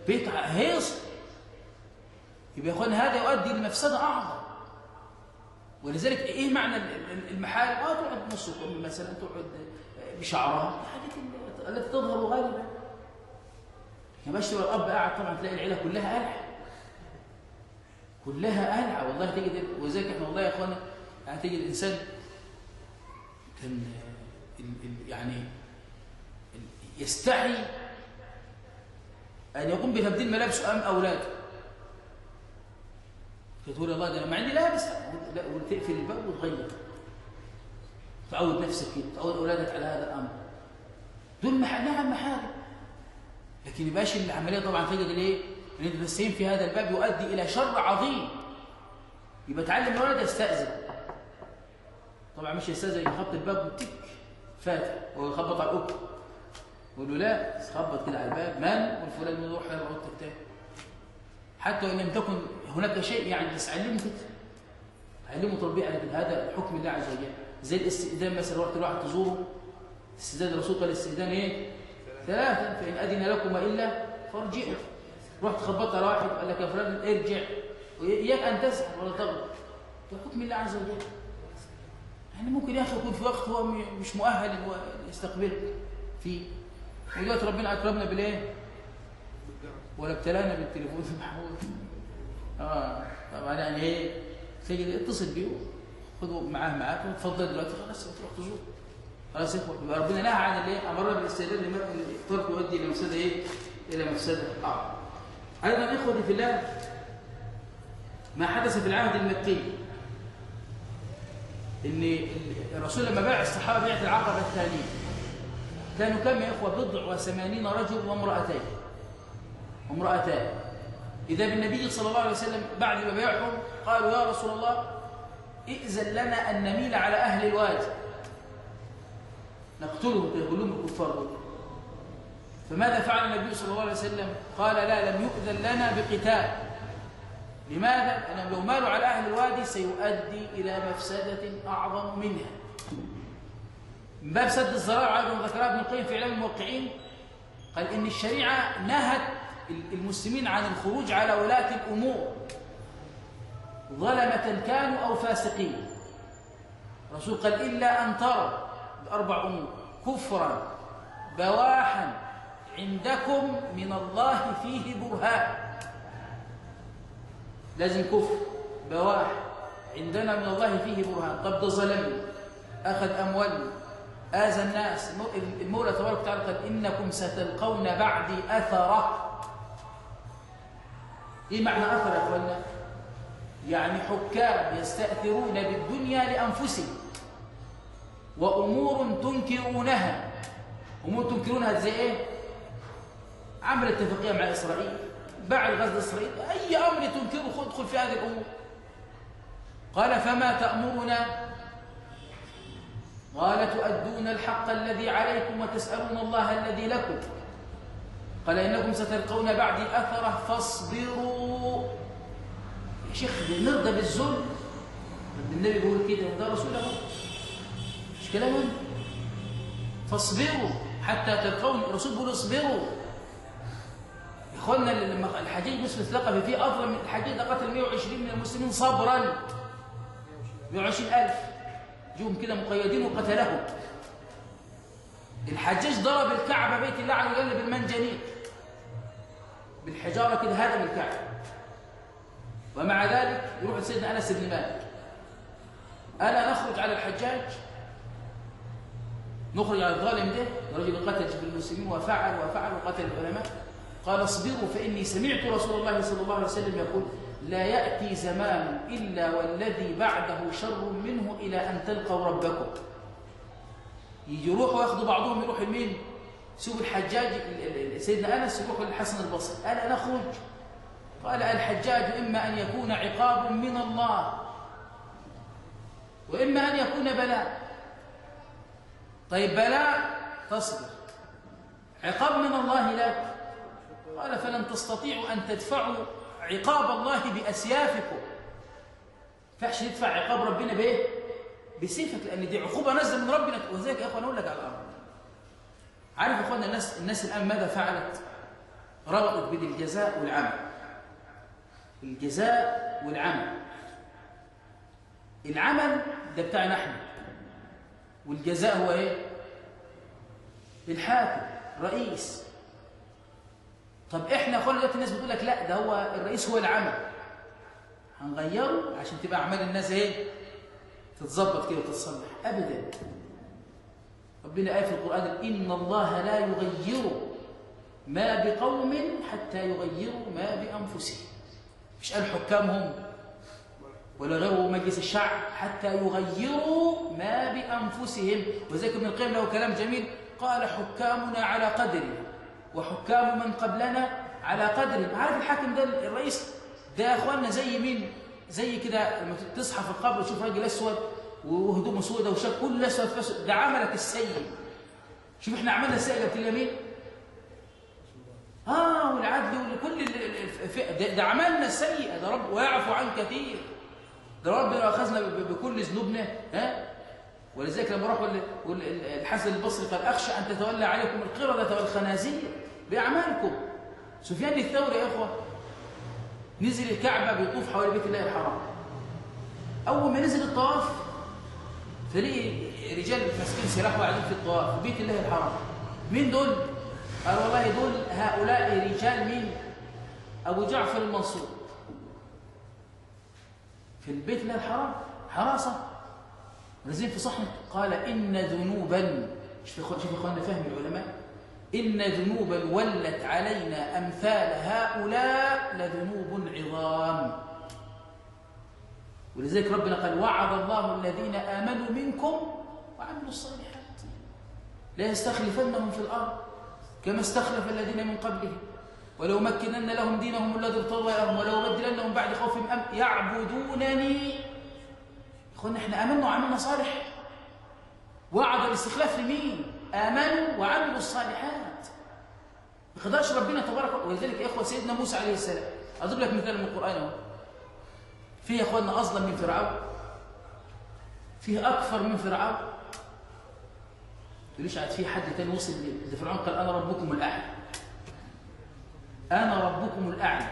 Speaker 1: بيت هيص. يبقى يا إخوان هذا يؤدي لمفسده أعظم. ولذلك إيه معنى المحال آه تقعد نص مثلا تقعد بشعرها. الحاجات التي تظهر غالبا. يا باشا الأب قاعد طبعا تلاقي العيلة كلها قلعة. كلها قلعة. والله تجد وذلك إحنا والله يا اخوانا يعني تجد الإنسان كان يعني يستحي أن يقوم بتبديل ملابسه امام اولاده تقول الله ده أنا ما عندي لابس. لا وتقفل الباب وتغير. تعود نفسك كده تعود أولادك على هذا الأمر. دول نعم محارم. لكن يبقاش العملية طبعا تجد الايه إن التسهيل في هذا الباب يؤدي إلى شر عظيم. يبقى تعلم الولد يستأذن. طبعا مش يستأذن يخبط الباب وتك فاتح ويخبط على الأوضة. يقول له لا خبط كده على الباب من؟ والفلان يروح يروح اوضتك حتى وإن لم تكن هناك شيء يعني بس علمه كده. علمه تربيه على هذا حكم الله عز وجل. زي الاستئذان مثلا رحت لواحد تزوره. استئذان الرسول قال الاستئذان إيه؟ ثلاثا فإن أذن لكم إلا فارجعوا. رحت خبطت على واحد قال لك يا فلان ارجع. اياك أن تسحب ولا تغلط. ده حكم الله عز وجل. يعني ممكن يا أخي يكون في وقت هو مش مؤهل ان هو يستقبلك فيه ودلوقتي ربنا أكرمنا بالإيه؟ ولا ابتلانا بالتليفون. المحمول آه طبعا يعني إيه؟ تجي اتصل بيه خذوا معاه معاك وتفضل دلوقتي. خلاص تروح تزور. خلاص اخوة. يبقى ربنا نهى عن الايه امرنا بالاستعداد لما الترك يؤدي إلى مفسدة إيه؟ إلى مفسدة. اعظم أيضا اخوتي في الله ما حدث في العهد المكي إن الرسول لما باع الصحابة بيعه العقبة الثانية كانوا كم يا إخوة؟ بضع وثمانين رجل وامرأتين. وامرأتان. إذا بالنبي صلى الله عليه وسلم بعد ما بيعهم قالوا يا رسول الله ائذن لنا أن نميل على أهل الوادي. نقتلهم كلهم الكفار فماذا فعل النبي صلى الله عليه وسلم؟ قال لا لم يؤذن لنا بقتال. لماذا؟ لأنهم لو مالوا على أهل الوادي سيؤدي إلى مفسدة أعظم منها. من باب سد الزرار على ذكرها ابن القيم في إعلام الموقعين قال إن الشريعة نهت المسلمين عن الخروج على ولاة الأمور. ظلمة كانوا أو فاسقين. الرسول قال إلا أن ترى بأربع أمور كفرا بواحا عندكم من الله فيه برهان. لازم كفر بواح عندنا من الله فيه برهان. طب ده ظلمني أخذ أموالي. آذى الناس. المولى تبارك وتعالى قال إنكم ستلقون بعدي أثرة. إيه معنى أثر يا أخوانا؟ يعني حكام يستأثرون بالدنيا لأنفسهم. وأمور تنكرونها. أمور تنكرونها زي إيه؟ عمل اتفاقية مع إسرائيل. بعد غزو إسرائيل. أي أمر تنكره؟ ادخل في هذه الأمور. قال فما تأمرنا قال تؤدون الحق الذي عليكم وتسألون الله الذي لكم. قال إنكم ستلقون بعدي أثره فاصبروا. يا شيخ نرضى بالذل النبي بيقول كده وده رسول الله. مش كلام فاصبروا حتى تلقون. الرسول بيقول اصبروا. إخواننا لما الحجيج مسلم اتلقى فيه أفضل من الحجيج ده قتل 120 من المسلمين صبرا. 120000 جوهم كده مقيدين وقتلهم. الحجاج ضرب الكعبة بيت الله عز وجل بالمنجنيق. بالحجارة كده هدم الكعبة. ومع ذلك يروح سيدنا أنس بن مالك. الا نخرج على الحجاج. نخرج على الظالم ده. الرجل قتل بالمسلمين وفعل وفعل وقتل العلماء. قال اصبروا فإني سمعت رسول الله صلى الله عليه وسلم يقول لا يأتي زمان إلا والذي بعده شر منه إلى أن تلقوا ربكم. يروحوا ياخذوا بعضهم يروح لمين سوق الحجاج سيدنا أنس يروح للحسن البصري. ألا نخرج قال الحجاج إما أن يكون عقاب من الله وإما أن يكون بلاء. طيب بلاء تصبر. عقاب من الله لك. قال فلن تستطيعوا أن تدفعوا عقاب الله بأسيافكم. فحش يدفع عقاب ربنا بإيه؟ بسيفك لأن دي عقوبة نزل من ربنا. وذلك يا أخوان أقول لك على الأمر. عارف يا أخوانا الناس, الناس الآن ماذا فعلت؟ ربطت بين الجزاء والعمل. الجزاء والعمل. العمل ده بتاعنا إحنا. والجزاء هو إيه؟ الحاكم رئيس. طب إحنا اخوانا دلوقتي الناس بتقول لك لا ده هو الرئيس هو العمل. هنغيره عشان تبقى أعمال الناس إيه؟ تتظبط كده وتتصلح ابدا. ربنا قال في القرآن إن الله لا يغير ما بقوم حتى يغيروا ما بأنفسهم. مش قال حكامهم ولا غيروا مجلس الشعب حتى يغيروا ما بأنفسهم. وذلك ابن القيم له كلام جميل. قال حكامنا على قدرنا. وحكام من قبلنا على قدرهم عارف الحاكم ده الرئيس؟ ده يا إخواننا زي مين؟ زي كده لما تصحى في القبر وتشوف راجل أسود وهدومه سودة وشاب كل أسود. ده عملك السيء. شوف إحنا عملنا السيء قبل مين آه والعدل وكل ده, ده عملنا السيئه ده رب ويعفو عن كثير. ده ربنا أخذنا بكل ذنوبنا ها؟ ولذلك لما راح الحسن البصري قال أخشى أن تتولى عليكم القردة والخنازير. بأعمالكم. سفيان الثوري يا إخوة نزل الكعبة بيطوف حوالي بيت الله الحرام. أول ما نزل الطواف فلقي رجال ماسكين سلاح وقاعدين في الطواف في بيت الله الحرام. مين دول؟ قال والله دول هؤلاء رجال مين؟ أبو جعفر المنصور. في البيت الله الحرام؟ حراسة. نازلين في صحن. قال إن ذنوبا. شوف شوف اخواننا فهم العلماء. إن ذنوبا ولت علينا أمثال هؤلاء لذنوب عظام. ولذلك ربنا قال وعد الله الذين آمنوا منكم وعملوا الصالحات. لا يستخلفنهم في الأرض كما استخلف الذين من قبلهم. ولو مكنن لهم دينهم الذي ارتضى لهم ولو بدلنهم بعد خوفهم أم يعبدونني. اخوانا إحنا آمنا وعملنا صالح. وعد الاستخلاف لمين؟ آمنوا وعملوا الصالحات. ما قدرش ربنا تبارك ولذلك يا إخوة سيدنا موسى عليه السلام أضرب لك مثال من القرآن أهو. فيه يا إخواننا أظلم من فرعون. فيه أكثر من فرعون. تقوليش عاد في حد تاني وصل لفرعون قال أنا ربكم الأعلى. أنا ربكم الأعلى.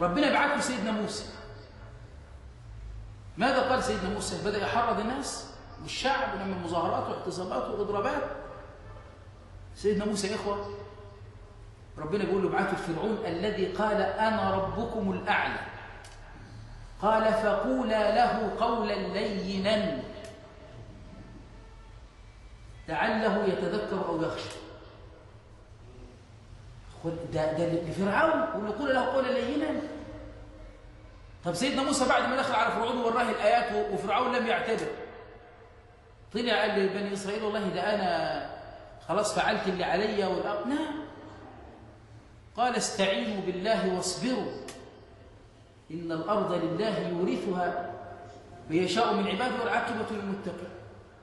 Speaker 1: ربنا له سيدنا موسى. ماذا قال سيدنا موسى؟ بدأ يحرض الناس. والشعب لما مظاهرات واعتصامات واضرابات سيدنا موسى يا إخوة ربنا بيقول له ابعثوا فرعون الذي قال أنا ربكم الأعلى. قال فقولا له قولا لينا. لعله يتذكر أو يخشى. ده ده لفرعون ونقول له قولا لينا. طب سيدنا موسى بعد ما دخل على فرعون ووراه الآيات وفرعون لم يعتذر طلع قال لبني إسرائيل والله ده أنا خلاص فعلت اللي عليا والارض نعم قال استعينوا بالله واصبروا. إن الأرض لله يورثها من يشاء من عباده والعاقبة للمتقين.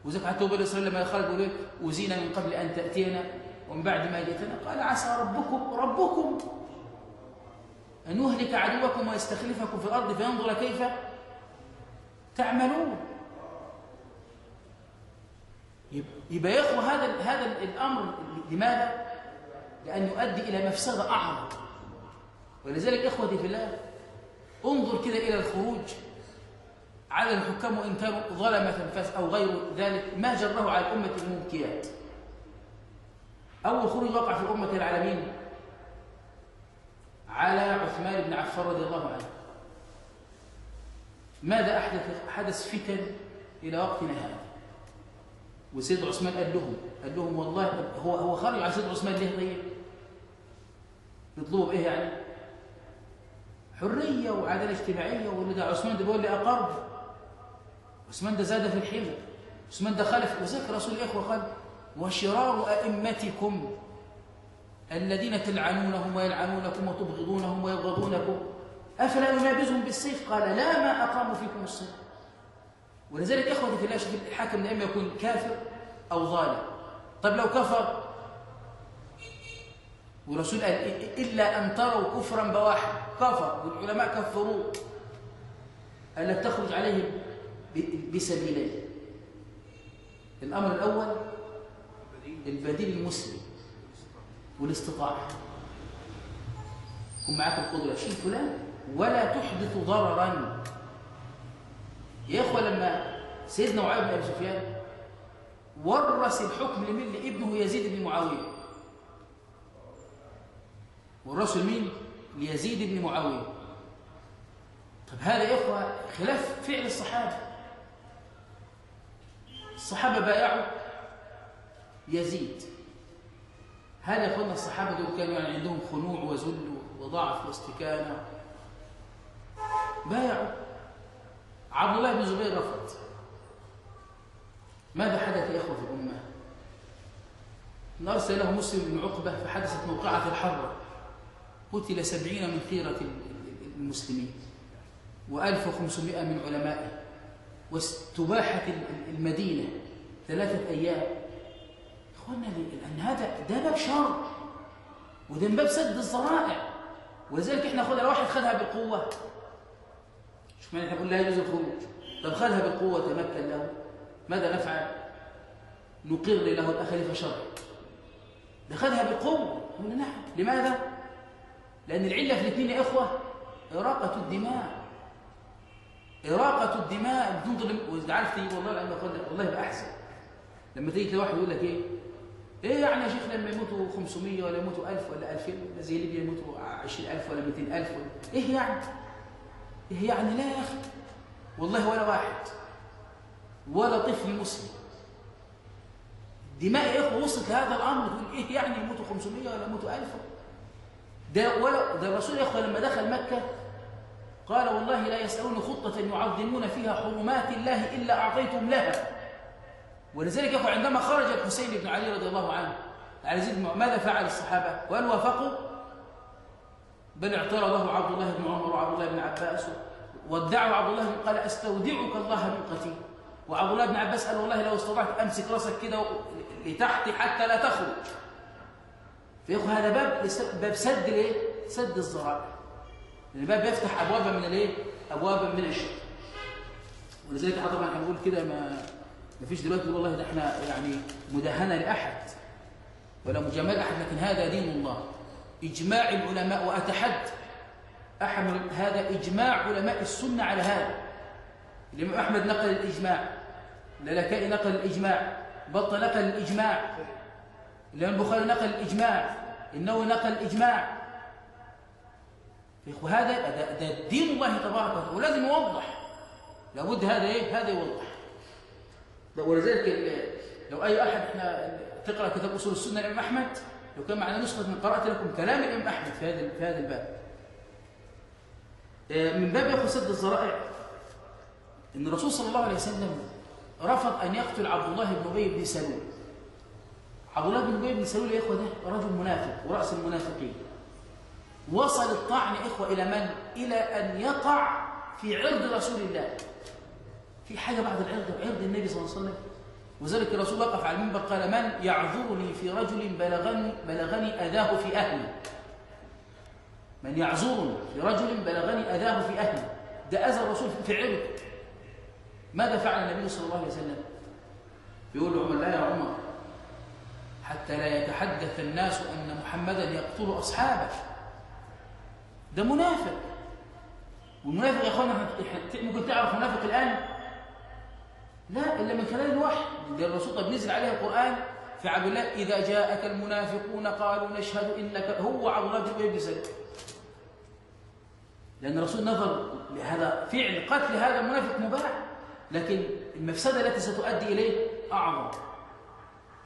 Speaker 1: وذلك حتى بني اسرائيل لما خرجوا يقولوا وزينا من قبل أن تأتينا ومن بعد ما جئتنا. قال عسى ربكم ربكم أن يهلك عدوكم ويستخلفكم في الأرض فينظر كيف تعملون. يبقى يا إخوة هذا هذا الأمر لماذا؟ لأن يؤدي إلى مفسدة أعظم. ولذلك إخوتي في الله انظر كده إلى الخروج. على الحكام وإن كانوا ظلمة أو غير ذلك ما جره على الأمة المنكيات أول خروج وقع في أمة العالمين على عثمان بن عفان رضي الله عنه. ماذا أحدث حدث فتن إلى وقتنا هذا وسيد عثمان قال لهم قال لهم والله هو هو خرج على سيد عثمان ليه طيب؟ يطلبوا بإيه يعني؟ حرية وعدالة اجتماعية واللي ده عثمان ده بيقول لي أقرب. عثمان ده زاد في الحمل عثمان ده خلف وذلك رسول الإخوة قال وشرار أئمتكم الذين تلعنونهم ويلعنونكم وتبغضونهم ويبغضونكم. أفلا ننابزهم بالسيف؟ قال لا ما أقاموا فيكم السيف. ولذلك إخوتي في الله شوف الحاكم اما يكون كافر أو ظالم. طيب لو كفر والرسول قال إلا أن تروا كفرا بواحا كفر. والعلماء كفروه قال تخرج عليهم بسبيلين. الأمر الأول البديل المسلم والاستطاعة. يكون معاك القدرة. شيل فلان ولا تحدث ضررا. يا إخوة لما سيدنا معاوية بن أبي سفيان ورث الحكم لمين لابنه يزيد بن معاوية. ورثه لمين؟ ليزيد بن معاوية. طب هذا يا إخوة خلاف فعل الصحابة. الصحابة بايعوا يزيد. هل اخوانا الصحابة دول كانوا يعني عندهم خنوع وذل وضعف واستكانة؟ بايعوا. عبد الله بن زبير رفض. ماذا حدث يا أخوة في الأمة؟ أرسل له مسلم بن عقبة فحدثت موقعة الحرة قتل سبعين من خيرة المسلمين وألف وخمسمائة من علمائه. واستباحت المدينة ثلاثة أيام. إخوانا لأن هذا ده باب شر وده باب سد الذرائع. ولذلك إحنا خدها واحد خدها بالقوة شوف ما إحنا لا يجوز الخروج؟ طب خدها بالقوة تمكن له. ماذا نفعل؟ نقر له الأخليفة شر ده خدها بالقوة قلنا نعم لماذا؟ لأن العلة في الاثنين يا إخوة إراقة الدماء. إراقة الدماء بدون ظلم. عارف تيجي والله لأنه والله يبقى أحسن لما تيجي تلاقي واحد يقول لك إيه؟ إيه يعني يا شيخ لما يموتوا 500 ولا يموتوا 1000 ولا 2000 ولا زي ليبيا يموتوا 20000 ولا 200000 ولا إيه يعني؟ يعني لا يا أخي والله ولا واحد ولا طفل مسلم. دماء يا إخوة وصلت لهذا الأمر تقول إيه يعني يموتوا 500 ولا يموتوا 1000 ده ولا ده الرسول يا إخوة لما دخل مكة قال والله لا يسألون خطة يعظمون فيها حرمات الله إلا أعطيتم لها. ولذلك يقول عندما خرج الحسين بن علي رضي الله عنه على زيد ماذا فعل الصحابة؟ وهل وافقوا؟ بل اعترضه عبد الله بن عمر وعبد الله بن عباس وادعوا عبد الله قال أستودعك الله من قتيل. وعبد الله بن عباس قال والله لو استطعت أمسك راسك كده لتحت حتى لا تخرج. فيقول هذا باب باب سد الايه سد الذرائع الباب يفتح أبوابا من الإيه؟ أبوابا من الشر ولذلك إحنا طبعا هنقول كده ما ما فيش دلوقتي والله ده إحنا يعني مداهنه لأحد ولا مجاملة احد لكن هذا دين الله. إجماع العلماء واتحد أحمد هذا إجماع علماء السنة على هذا. الإمام أحمد نقل الإجماع. لالكائي نقل الإجماع. بط نقل الإجماع. الإمام البخاري نقل الإجماع. النووي نقل الإجماع. وهذا ده, دين الله تبارك وتعالى ولازم يوضح. لابد هذا إيه؟ هذا يوضح. ولذلك لو أي أحد إحنا تقرأ كتاب أصول السنة الامام أحمد لو كان معنا نسخة من قرأت لكم كلام الإمام أحمد في هذا في هذا الباب. من باب ياخذ سد الذرائع إن الرسول صلى الله عليه وسلم رفض أن يقتل عبد الله بن أبي بن سلول. عبد الله بن أبي بن سلول يا إخوة ده رجل منافق ورأس المنافقين. وصل الطعن إخوة إلى من؟ إلى أن يقع في عرض رسول الله. في حاجة بعد العرض؟ عرض النبي صلى الله عليه وسلم. وذلك الرسول وقف على المنبر قال من يعذرني في رجل بلغني, بلغني أذاه في أهلي؟ من يعذرني في رجل بلغني أذاه في أهلي. ده أذى الرسول في عرض ماذا فعل النبي صلى الله عليه وسلم؟ يقول عمر لا يا عمر حتى لا يتحدث الناس أن محمدا يقتل أصحابه. ده منافق. والمنافق يا اخوانا ممكن تعرف منافق الآن؟ لا إلا من خلال الوحي. ده الرسول طب نزل عليه القرآن في عبد الله إذا جاءك المنافقون قالوا نشهد إنك هو عبد الله بن أبي سلول لأن الرسول نظر لهذا فعل قتل هذا المنافق مباح. لكن المفسدة التي ستؤدي إليه أعظم.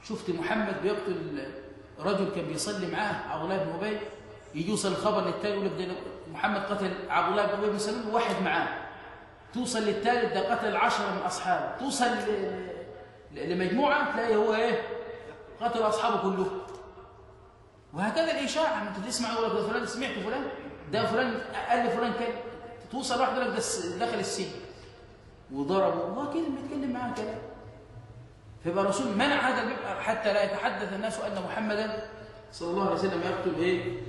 Speaker 1: شفت محمد بيقتل رجل كان بيصلي معاه عبد الله بن أبي يجي يوصل الخبر للتاني يقول محمد قتل عبد الله بن أبي بن سلول وواحد معاه. توصل للثالث ده قتل عشرة من أصحابه. توصل لمجموعة تلاقي هو إيه؟ قتل أصحابه كلهم وهكذا الإشاعة. أنت تسمع يقول لك فلان؟ سمعت فلان؟ ده فلان قال لفلان كده توصل واحد لك ده دخل السجن. وضربه. هو كده بيتكلم معاه كلام فيبقى الرسول منع هذا حتى لا يتحدث الناس أن محمدا صلى الله عليه وسلم يقتل إيه؟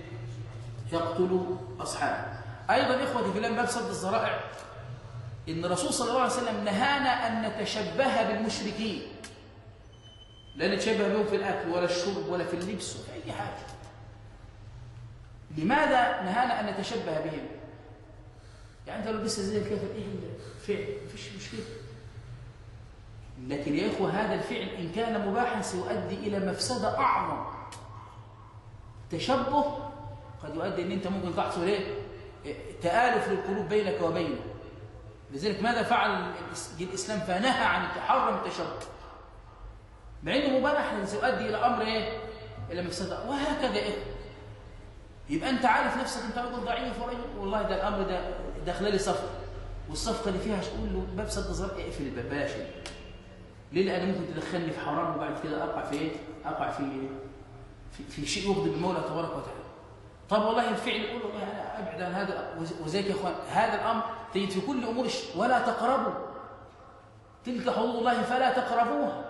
Speaker 1: يقتل أصحابه. أيضا إخوتي في باب صد الذرائع إن الرسول صلى الله عليه وسلم نهانا أن نتشبه بالمشركين. لا نتشبه بهم في الأكل ولا الشرب ولا في اللبس وفي أي حاجة. لماذا نهانا أن نتشبه بهم؟ يعني أنت لو لسه زي الكافر إيه الفعل مفيش مشكلة. لكن يا إخوة هذا الفعل إن كان مباحا سيؤدي إلى مفسدة أعظم. تشبه قد يؤدي إن أنت ممكن تحصل إيه؟ تآلف للقلوب بينك وبينه. لذلك ماذا فعل الإسلام؟ فنهى عن حرم التشبه مع إنه مباح سيؤدي إلى أمر إيه؟ إلى مفسدة. وهكذا إيه؟ يبقى أنت عارف نفسك أنت راجل ضعيف والله ده الأمر ده داخله لي صفقه والصفقه اللي فيها تقول له باب سد زرار اقفل الباب بلاش. ليه؟ لأن ممكن تدخلني في حرام وبعد كده أقع في إيه؟ أقع في في, في شيء يغضب المولى تبارك وتعالى. طب والله الفعل يقول له أبعد عن هذا. وزيك يا أخوان هذا الأمر في كل امور ولا تقربوا. تلك حدود الله فلا تقربوها.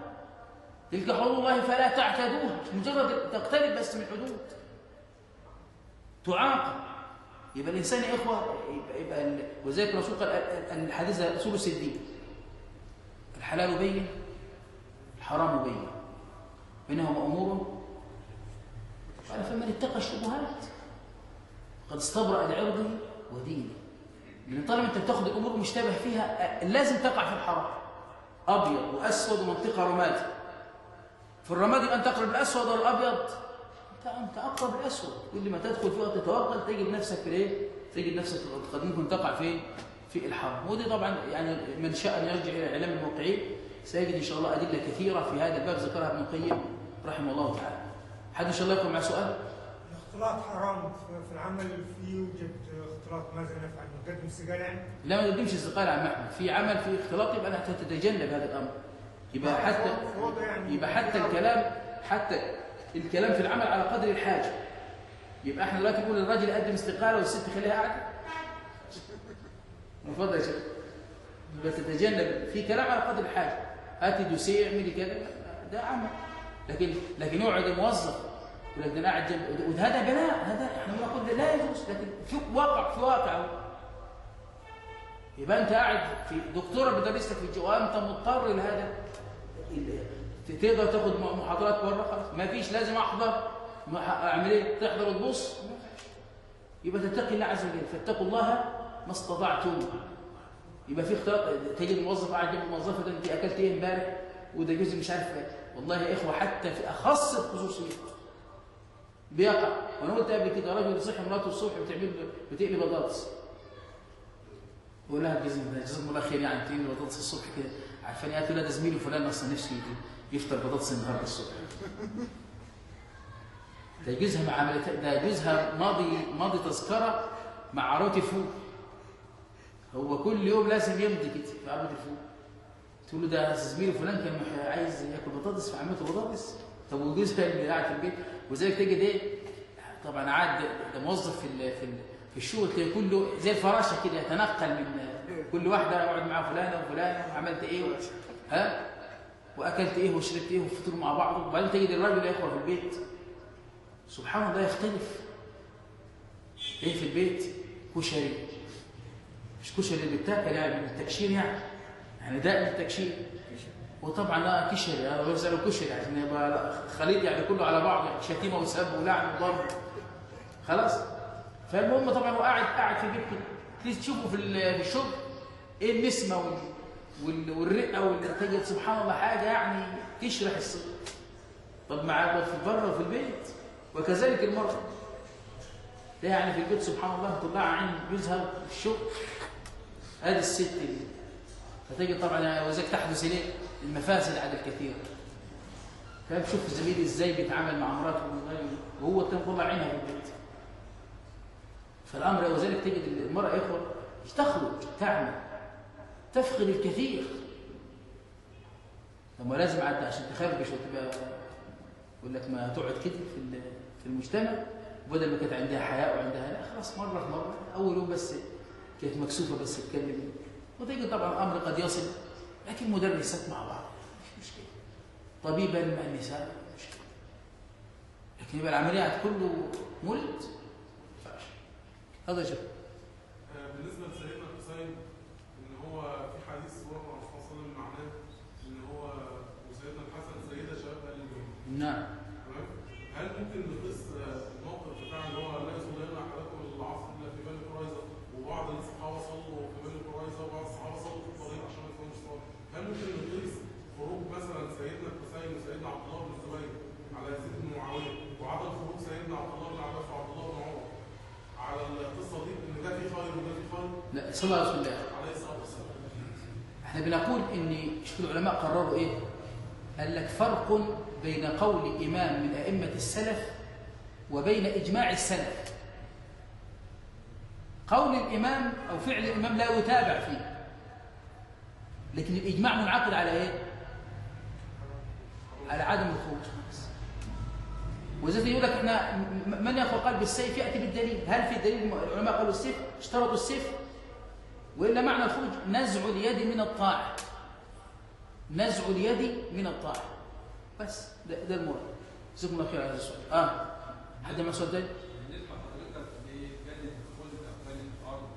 Speaker 1: تلك حدود الله فلا تعتدوها. مجرد تقترب بس من الحدود. تعاقب. يبقى الإنسان يا إخوة يبقى, وذلك الرسول قال الحديث ثلث الدين الحلال بين الحرام بين. بينهما أمور. قال فمن اتقى الشبهات قد استبرأ لعرضه ودينه. لأن طالما أنت بتاخد الأمور مشتبه فيها لازم تقع في الحرام. أبيض وأسود ومنطقة رمادي. في الرمادي يبقى انت اقرب الأسود ولا الأبيض؟ انت أنت أقرب الأسود. كل ما تدخل فيه وتتوغل تجد نفسك في الإيه؟ تجد نفسك قد ممكن تقع في في الحرام. ودي طبعا يعني من شاء ان يرجع إلى إعلام الموقعين. سيجد إن شاء الله أدلة كثيرة في هذا الباب ذكرها ابن القيم رحمه الله تعالى. حد إن شاء الله يكون مع سؤال؟
Speaker 2: الاختلاط حرام في العمل في يوجد ماذا نفعل نقدم السجاير يعني؟
Speaker 1: لا ما نقدمش السجاير يا عم أحمد. في عمل في اختلاط يبقى انت تتجنب هذا الأمر. يبقى حتى يبقى حتى الكلام حتى الكلام في العمل على قدر الحاجة. يبقى إحنا دلوقتي نقول الراجل يقدم استقالة والست خليها قاعدة. اتفضل يا شيخ. يبقى تتجنب. في كلام على قدر الحاجة. هاتي دوسيه اعملي كذا. ده عمل. لكن لكن يقعد الموظف أنا قاعد وهذا بلاء هذا إحنا بنقول لا يجوز لكن في واقع في واقع؟ يبقى أنت قاعد في دكتوره بتدرس لك في الجواب انت مضطر لهذا تقدر تاخد محاضرات بره خلاص. ما فيش لازم أحضر. أعمل إيه؟ تحضر وتبص يبقى تتقي الله عز وجل. فاتقوا الله ما استطعتم. يبقى في اختلاط تجد الموظف قاعد جنب الموظفه ده أنت أكلت إيه امبارح؟ وده جزء مش عارف إيه. والله يا إخوة حتى في أخص الخصوصيات بيقع. وأنا قلت قبل كده راجل صحي مراته الصبح بتعمل بتقلي بطاطس. بقول لها جزاكم الله خير يعني تقلي بطاطس الصبح كده. عارفاني قالت له ده زميلي فلان أصلا نفسي يفطر بطاطس النهارده الصبح. ده جوزها مع عملت ده جوزها ماضي ماضي تذكرة مع عروتي فوق. هو كل يوم لازم يمضي كده في عروتي فوق. تقول له ده زميلي فلان كان عايز ياكل بطاطس فعملته بطاطس. طب وجوزها اللي قاعد في البيت؟ وزيك تجد إيه طبعا عاد ده موظف في في في الشغل تلاقي كله زي الفراشة كده يتنقل من كل واحدة أقعد مع فلانة وفلانة وعملت إيه؟ ها؟ وأكلت إيه؟ وشربت إيه؟ وفطروا مع بعض. وبعدين تجد الراجل يا إخوة في البيت سبحان الله يختلف. إيه في البيت؟ كشري. مش كشري اللي بتاكل يعني من التكشير يعني. يعني ده التكشير وطبعا لا كشري أنا بساله كشري عشان يبقى خليط يعني كله على بعض يعني شتيمة وسب ولعن وضرب. خلاص؟ فالمهم طبعا هو قاعد في البيت كده تشوفه في الشغل إيه النسمه وال... والرقة والتجد سبحان الله حاجة يعني تشرح الصدر طب مع في بره وفي البيت؟ وكذلك المرأة. ده يعني في البيت سبحان الله تطلع عين جوزها الشغل. هذه الست دي. فتجد طبعا وذلك تحدث اليه المفاسد على الكثير. فبشوف زميلي إزاي بيتعامل مع مراته وهو طلع عينها في البيت. فالأمر وذلك تجد المرأة يا تخرج تعمل تفقد الكثير. لما لازم عاد عشان تخربش وتبقى يقول لك ما تقعد كده في في المجتمع بدل ما كانت عندها حياء وعندها لا خلاص مره مره أول يوم بس كانت مكسوفة بس تتكلم وتجد طبعا الأمر قد يصل لكن مدرسات مع بعض مش مشكلة. طبيبا مع النساء مش مشكلة. لكن يبقى العملية كله مولد هذا شيء
Speaker 3: بالنسبة لسيدنا الحسين إن هو في حديث ورد عن الرسول معناه إن هو وسيدنا الحسن سيدة شباب الجنه
Speaker 1: نعم
Speaker 3: تمام هل ممكن نقيس الموقف بتاع اللي هو لا يصلين احدكم العصر الا في بني قريظه وبعض الصحابه صلوا
Speaker 1: صلى الله عليه وسلم.
Speaker 3: عليه الصلاه والسلام
Speaker 1: إحنا بنقول إن شوف العلماء قرروا إيه؟ قال لك فرق بين قول إمام من أئمة السلف وبين إجماع السلف. قول الإمام أو فعل الإمام لا يتابع فيه. لكن الإجماع منعقد على إيه؟ على عدم الخروج. وزي يقول لك إحنا من يقول قال بالسيف يأتي بالدليل. هل في دليل العلماء قالوا السيف؟ اشترطوا السيف. وإلا معنى الخروج نزع اليد من الطاعة. نزع اليد من الطاعة. بس ده, ده المراد جزاكم الله خير على هذا السؤال. آه. حد ما سؤال تاني؟
Speaker 4: بالنسبة لحضرتك لجنه الأرض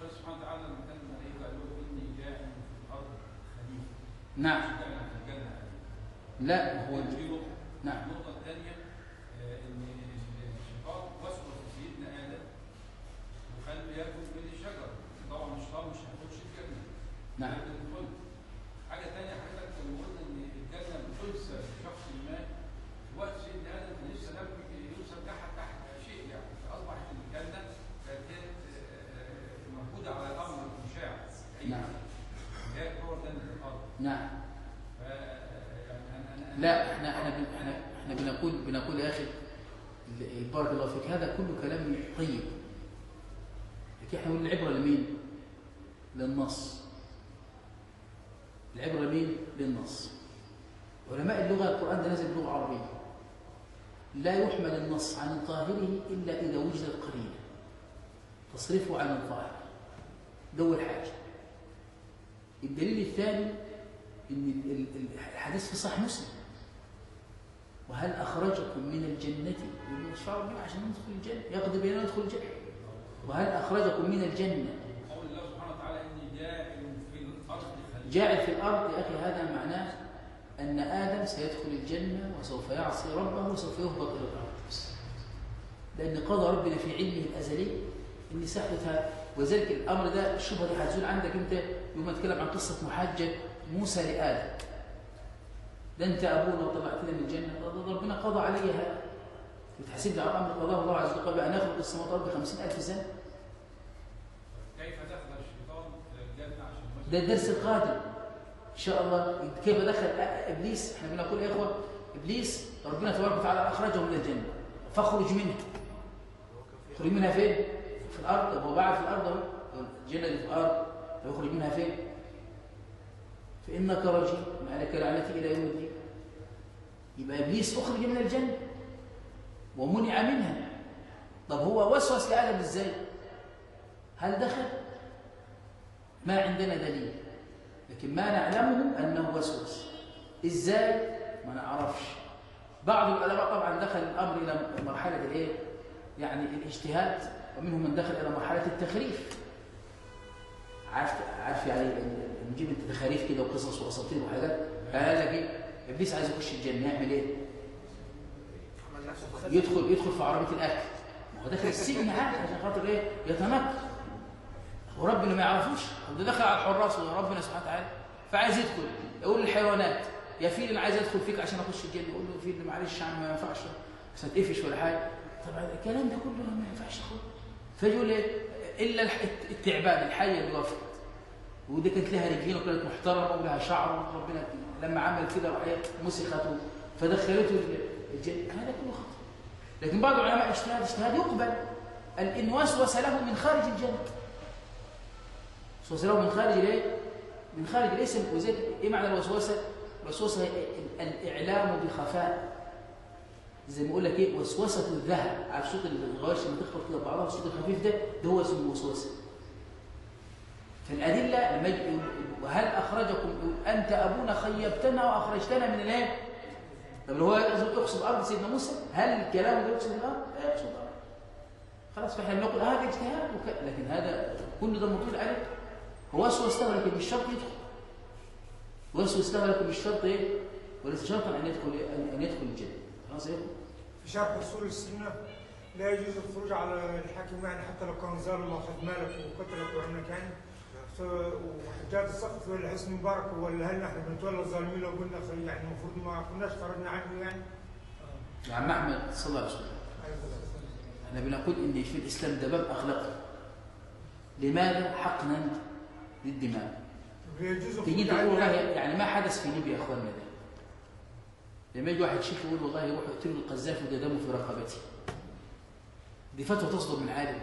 Speaker 4: الله سبحانه وتعالى لما كان الملائكة قال له إني في الأرض خليفة.
Speaker 1: نعم. لا هو
Speaker 4: هو دي نقطه
Speaker 1: نعم
Speaker 4: النقطه الثانية ان الشيطان وسوس سيدنا آدم وخلى ياكل من الشجره طبعا الشيطان مش هيخش الجنه
Speaker 1: نعم
Speaker 4: لكن الخلد حاجة ثانية حضرتك لما قلنا ان الجنه بتنسى لشخص ما في وقت سيدنا آدم كان لسه لم يوسف تحت تحت شيء يعني فاصبحت الجنه كانت آه، موجوده على الامر المشاع
Speaker 1: نعم.
Speaker 4: هي هو جنه الأرض
Speaker 1: نعم
Speaker 4: ف يعني أنا أنا
Speaker 1: لا إحنا إحنا بن- إحنا إحنا بنقول بنقول يا أخي ال- بارك الله فيك هذا كله كلام طيب لكن إحنا نقول العبره لمين؟ للنص العبره لمين؟ للنص علماء اللغة القران ده نازل بلغه عربيه لا يحمل النص عن ظاهره الا اذا وجدت قرينه تصرفه عن الظاهر. ده أول حاجة. الدليل الثاني إن ال- ال- الحديث في صحيح مسلم. وهل أخرجكم من الجنة؟ يقول اشفعوا بنا عشان ندخل الجنة يقضي بيننا ندخل الجنة. وهل أخرجكم من الجنة؟
Speaker 4: قول الله سبحانه وتعالى إني جاعل في الأرض خليفه
Speaker 1: جاعل في الأرض يا أخي هذا معناه أن آدم سيدخل الجنة وسوف يعصي ربه وسوف يهبط إلى الأرض. لأن قضى ربنا في علمه الأزلي ان هذا وذلك الأمر ده الشبهه دي هتزول عندك أنت يوم ما تتكلم عن قصة محاجة موسى لآدم. ده أنت ابونا وطلعتنا من الجنة. ربنا قضى علي هذا وتحسبني على أمر قضاه الله عز وجل. بان يخلق السماوات والارض بخمسين ألف سنة.
Speaker 4: كيف دخل الشيطان الجنه عشان
Speaker 1: ده الدرس القادم. إن شاء الله. كيف دخل إبليس؟ إحنا بنقول يا إخوة؟ إبليس ربنا تبارك وتعالى أخرجه من الجنة. فاخرج منها يخرج منها فين؟ في الأرض طب هو بعد في الأرض أهو. اللي في الأرض. طب يخرج منها فين؟ فإنك رجيم ما لك لعنتي إلى يوم الدين. يبقى إبليس أخرج من الجنة ومنع منها. طب هو وسوس لأدم إزاي؟ هل دخل؟ ما عندنا دليل. لكن ما نعلمه أنه وسوس. إزاي؟ ما نعرفش. بعض العلماء طبعا دخل الأمر إلى مرحلة الإيه؟ يعني الاجتهاد. ومنهم من دخل إلى مرحلة التخريف. عارف عارف يعني نجيب أنت تخاريف كده وقصص وأساطير وحاجات؟ قال لك إيه إبليس عايز يخش الجنة يعمل إيه؟ يدخل يدخل في عربية الأكل. ما هو داخل السجن عادي عشان خاطر إيه؟ يتنقل. وربنا ما يعرفوش. ده دخل على الحراس وربنا سبحانه وتعالى. فعايز يدخل. يقول للحيوانات يا فيل أنا عايز أدخل فيك عشان أخش الجنة. يقول له فيل معلش يا عم ما ينفعش. عشان تقفش ولا حاجة. طبعا الكلام ده كله ما ينفعش خالص فيقول إيه إلا التعبان الحيه اللي ودي كانت لها رجلين وكانت محترمة ولها شعر وربنا لما عمل كده إيه؟ مسخته فدخلته الجنه هذا كله خطأ لكن بعض العلماء اجتهاد اجتهاد يقبل أن وسوس له من خارج الجنة وسوس له من خارج الايه؟ من خارج الاسم وزي إيه معنى الوسوسة؟ الوسوسة هي الإعلام بخفاء زي ما بقول لك إيه وسوسة الذهب. عارف صوت الغواش لما تخبط كده بعضها؟ الصوت الخفيف ده ده هو اسمه الوسوسه فالأدلة لما يقول وهل أخرجكم أنت أبونا خيبتنا وأخرجتنا من الايه؟ طب اللي هو يقصد أرض سيدنا موسى؟ هل كلامه ده يقصد الأرض؟ لا يقصد الأرض. خلاص فإحنا بنقول هذا اجتهاد وك... لكن هذا كل ده مطلوب عليه. هو وسوس له لكن مش شرط يدخل وسوس له لكن مش شرط إيه؟ وليس شرطا أن يدخل ان أن يدخل الجنة. خلاص إخوة؟
Speaker 2: في شرح أصول السنة لا يجوز الخروج على الحاكم يعني حتى لو كان ظالم واخذ مالك وقتلك وعملك يعني. وحجاج السقف ولا حسن مبارك ولا هل نحن بنتولى الظالمين لو قلنا يعني المفروض ما كناش خرجنا عنه يعني.
Speaker 1: يا عم احمد صلى الله عليه وسلم. إحنا بنقول إن في الإسلام ده باب اخلاقي لماذا حقنا للدماء؟ تيجي تقول والله يعني ما حدث في ليبيا يا اخواننا ده لما يجي واحد شيخ يقول والله روح اقتلوا القذافي وده دمه في رقبتي. دي فتوى تصدر من عالم.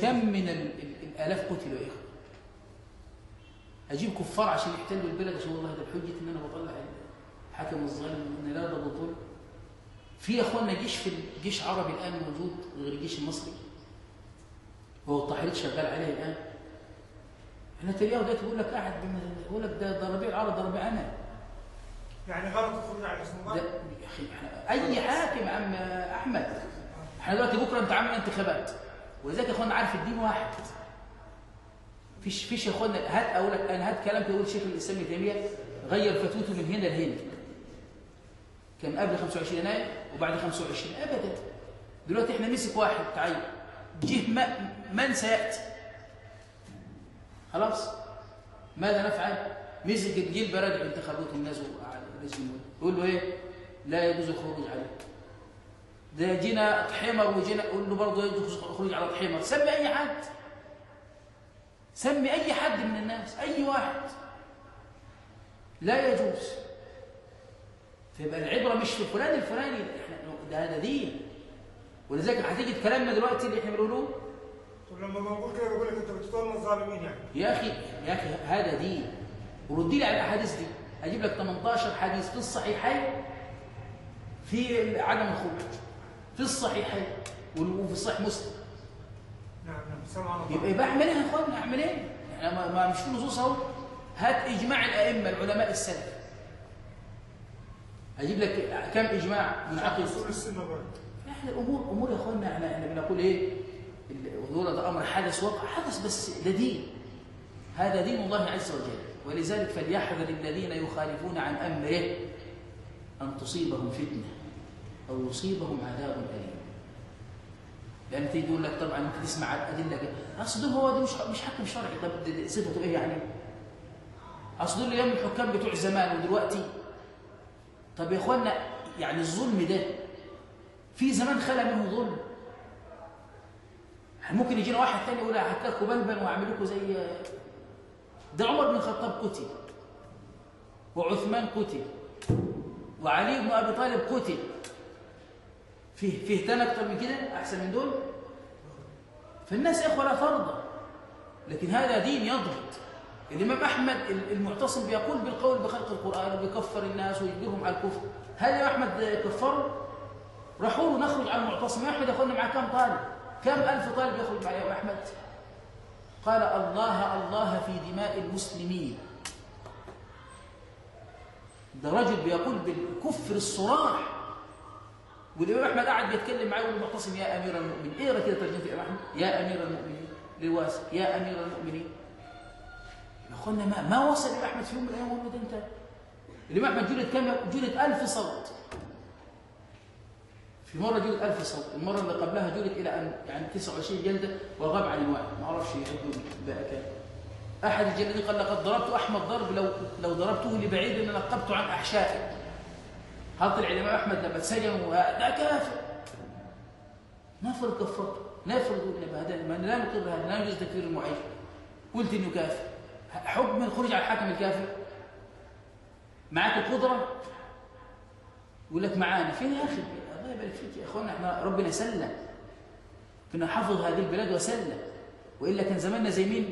Speaker 1: كم من ال- ال- الآلاف قتلوا يا إخوة. أجيب كفار عشان يحتلوا البلد عشان والله ده بحجة إن أنا بطلع الحكم الظالم إن لا ده بالظلم في يا اخوانا جيش في جيش عربي الآن موجود غير الجيش المصري. وهو التحريض شغال عليه الآن. أنا تلاقيه دلوقتي بيقول لك قاعد بيقول لك ده ده ربيع العرب ده ربيع أنا.
Speaker 2: يعني غلط الخروج على
Speaker 1: ده
Speaker 2: مبارك
Speaker 1: يا أخي أي حاكم عم أحمد إحنا دلوقتي بكرة أنت عامل انتخابات ولذلك يا اخوانا عارف الدين واحد. فيش فيش يا اخوانا هات أقول لك أنا هات كلام كده يقول شيخ الاسلام ابن تيمية غير فتوته من هنا لهنا. كان قبل 25 يناير وبعد 25 ابدا. دلوقتي إحنا مسك واحد تعين جه ما من سياتي خلاص؟ ماذا نفعل؟ مسك الجيل براجع انتخابات الناس رجل يقول له إيه؟ لا يجوز الخروج عليه. ده جينا حمر وجينا قول له برضه يجوز الخروج على الحمر سمي أي حد. سمي أي حد من الناس أي واحد. لا يجوز. فيبقى العبرة مش في فلان الفلاني. إحنا ده هذا دين. ولذلك هتيجي كلامنا دلوقتي اللي إحنا بنقوله؟
Speaker 2: طب لما بنقول كده بقول لك أنت بتطول الظالمين يعني.
Speaker 1: يا أخي يا أخي هذا دين. وردي لي على الأحاديث دي. أجيب لك 18 حديث في الصحيحين في عدم الخروج. في الصحيحين وفي صحيح مسلم.
Speaker 2: نعم نعم
Speaker 1: يبقى يبقى اعمل إيه يا اخوانا اعمل إيه؟ يعني ما, ما مش في نصوص أهو. هات إجماع الأئمة العلماء السلف. أجيب لك كم إجماع منعقد
Speaker 2: اصول السنة برضه.
Speaker 1: إحنا الأمور أمور يا اخوانا إحنا إحنا بنقول إيه؟ وهو ده أمر حدث وقع حدث بس ده دين هذا دين الله عز وجل. ولذلك فليحذر الذين يخالفون عن أمره أن تصيبهم فتنة أو يصيبهم عذاب أليم. لأن تيجي يقول لك طبعا انت تسمع الأدلة كده دول هو ده مش مش حكم شرعي. طب صفته إيه يعني؟ اصل دول اليوم الحكام بتوع زمان ودلوقتي. طب يا اخوانا يعني الظلم ده في زمان خلى منه ظلم. ممكن يجينا واحد تاني يقول هحكي بلبن واعمل لكم زي ده عمر بن الخطاب قتل وعثمان قتل وعلي بن أبي طالب قتل. فيه فيه تاني أكتر من كده؟ أحسن من دول؟ فالناس يا إخوة لا ترضى لكن هذا دين يضبط. الإمام أحمد المعتصم بيقول بالقول بخلق القرآن وبيكفر الناس ويجبرهم على الكفر. هل يا أحمد كفروا؟ راحوا له نخرج على المعتصم. يا أحمد ياخذنا معاه كم طالب؟ كم ألف طالب يخرج مع الامام أحمد؟ قال الله الله في دماء المسلمين. ده رجل بيقول بالكفر الصراح. والامام أحمد قاعد بيتكلم معاه المعتصم يا أمير المؤمنين. اقرا كده ترجمه الامام أحمد؟ يا أمير المؤمنين. للواسع يا أمير المؤمنين. يا أخوانا ما, ما وصل الامام أحمد في يوم من له ده أنت. الإمام أحمد جلد كم؟ جلد ألف صوت. في مرة جلد ألف صوت المرة اللي قبلها جلد إلى أن يعني 29 جلدة وغاب عن الوعي ما أعرفش يعدوا بقى كام أحد الجلدين قال لقد ضربت أحمد ضرب لو لو ضربته لبعيد إن نقبت عن أحشائه هل طلع الإمام أحمد لما اتسجن ده كافر. نفرض كفرته نفرض قلنا هذا ما لا نقر هذا لا يجوز تكفير المعين قلت إنه كافر. حكم الخروج على الحاكم الكافر. معاك القدرة؟ يقول لك معانا فين يا أخي؟ الله يبارك فيك يا إخوانا إحنا ربنا سلم. كنا حافظ هذه البلاد وسلم. وإلا كان زماننا زي مين؟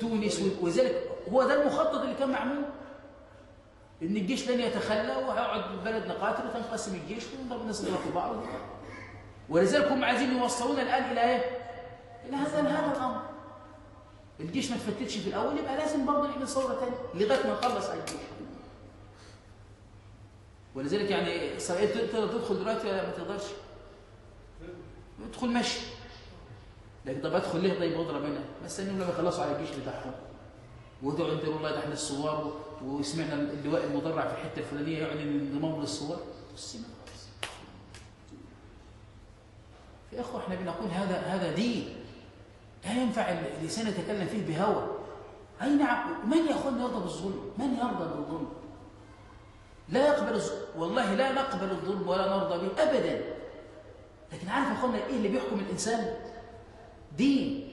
Speaker 1: تونس وذلك. هو ده المخطط اللي كان معمول. إن الجيش لن يتخلى وهيقعد البلد نقاتل وتنقسم الجيش ونضرب الناس في بعض. ولذلك هم عايزين يوصلونا الآن إلى إيه؟ إلى هذا هذا الأمر. الجيش ما تفتتش في الأول يبقى لازم برضه نعمل ثورة ثانية لغاية ما نخلص على الجيش. ولذلك يعني اسرائيل تقدر تدخل دلوقتي ولا ما تقدرش. ادخل مشي. لكن طب ادخل ليه؟ طيب واضرب هنا بس انهم لما يخلصوا على الجيش بتاعهم. وادعوا انت والله ده إحنا الثوار وسمعنا اللواء المدرع في الحتة الفلانية يعلن بس خلاص يا إخوة إحنا بنقول هذا هذا دين. لا ينفع الإنسان يتكلم فيه بهوى. اي نعم من يا اخوانا يرضى بالظلم؟ من يرضى بالظلم؟ لا يقبل والله لا نقبل الظلم ولا نرضى به ابدا. لكن عارف يا إيه اللي بيحكم الإنسان؟ دين.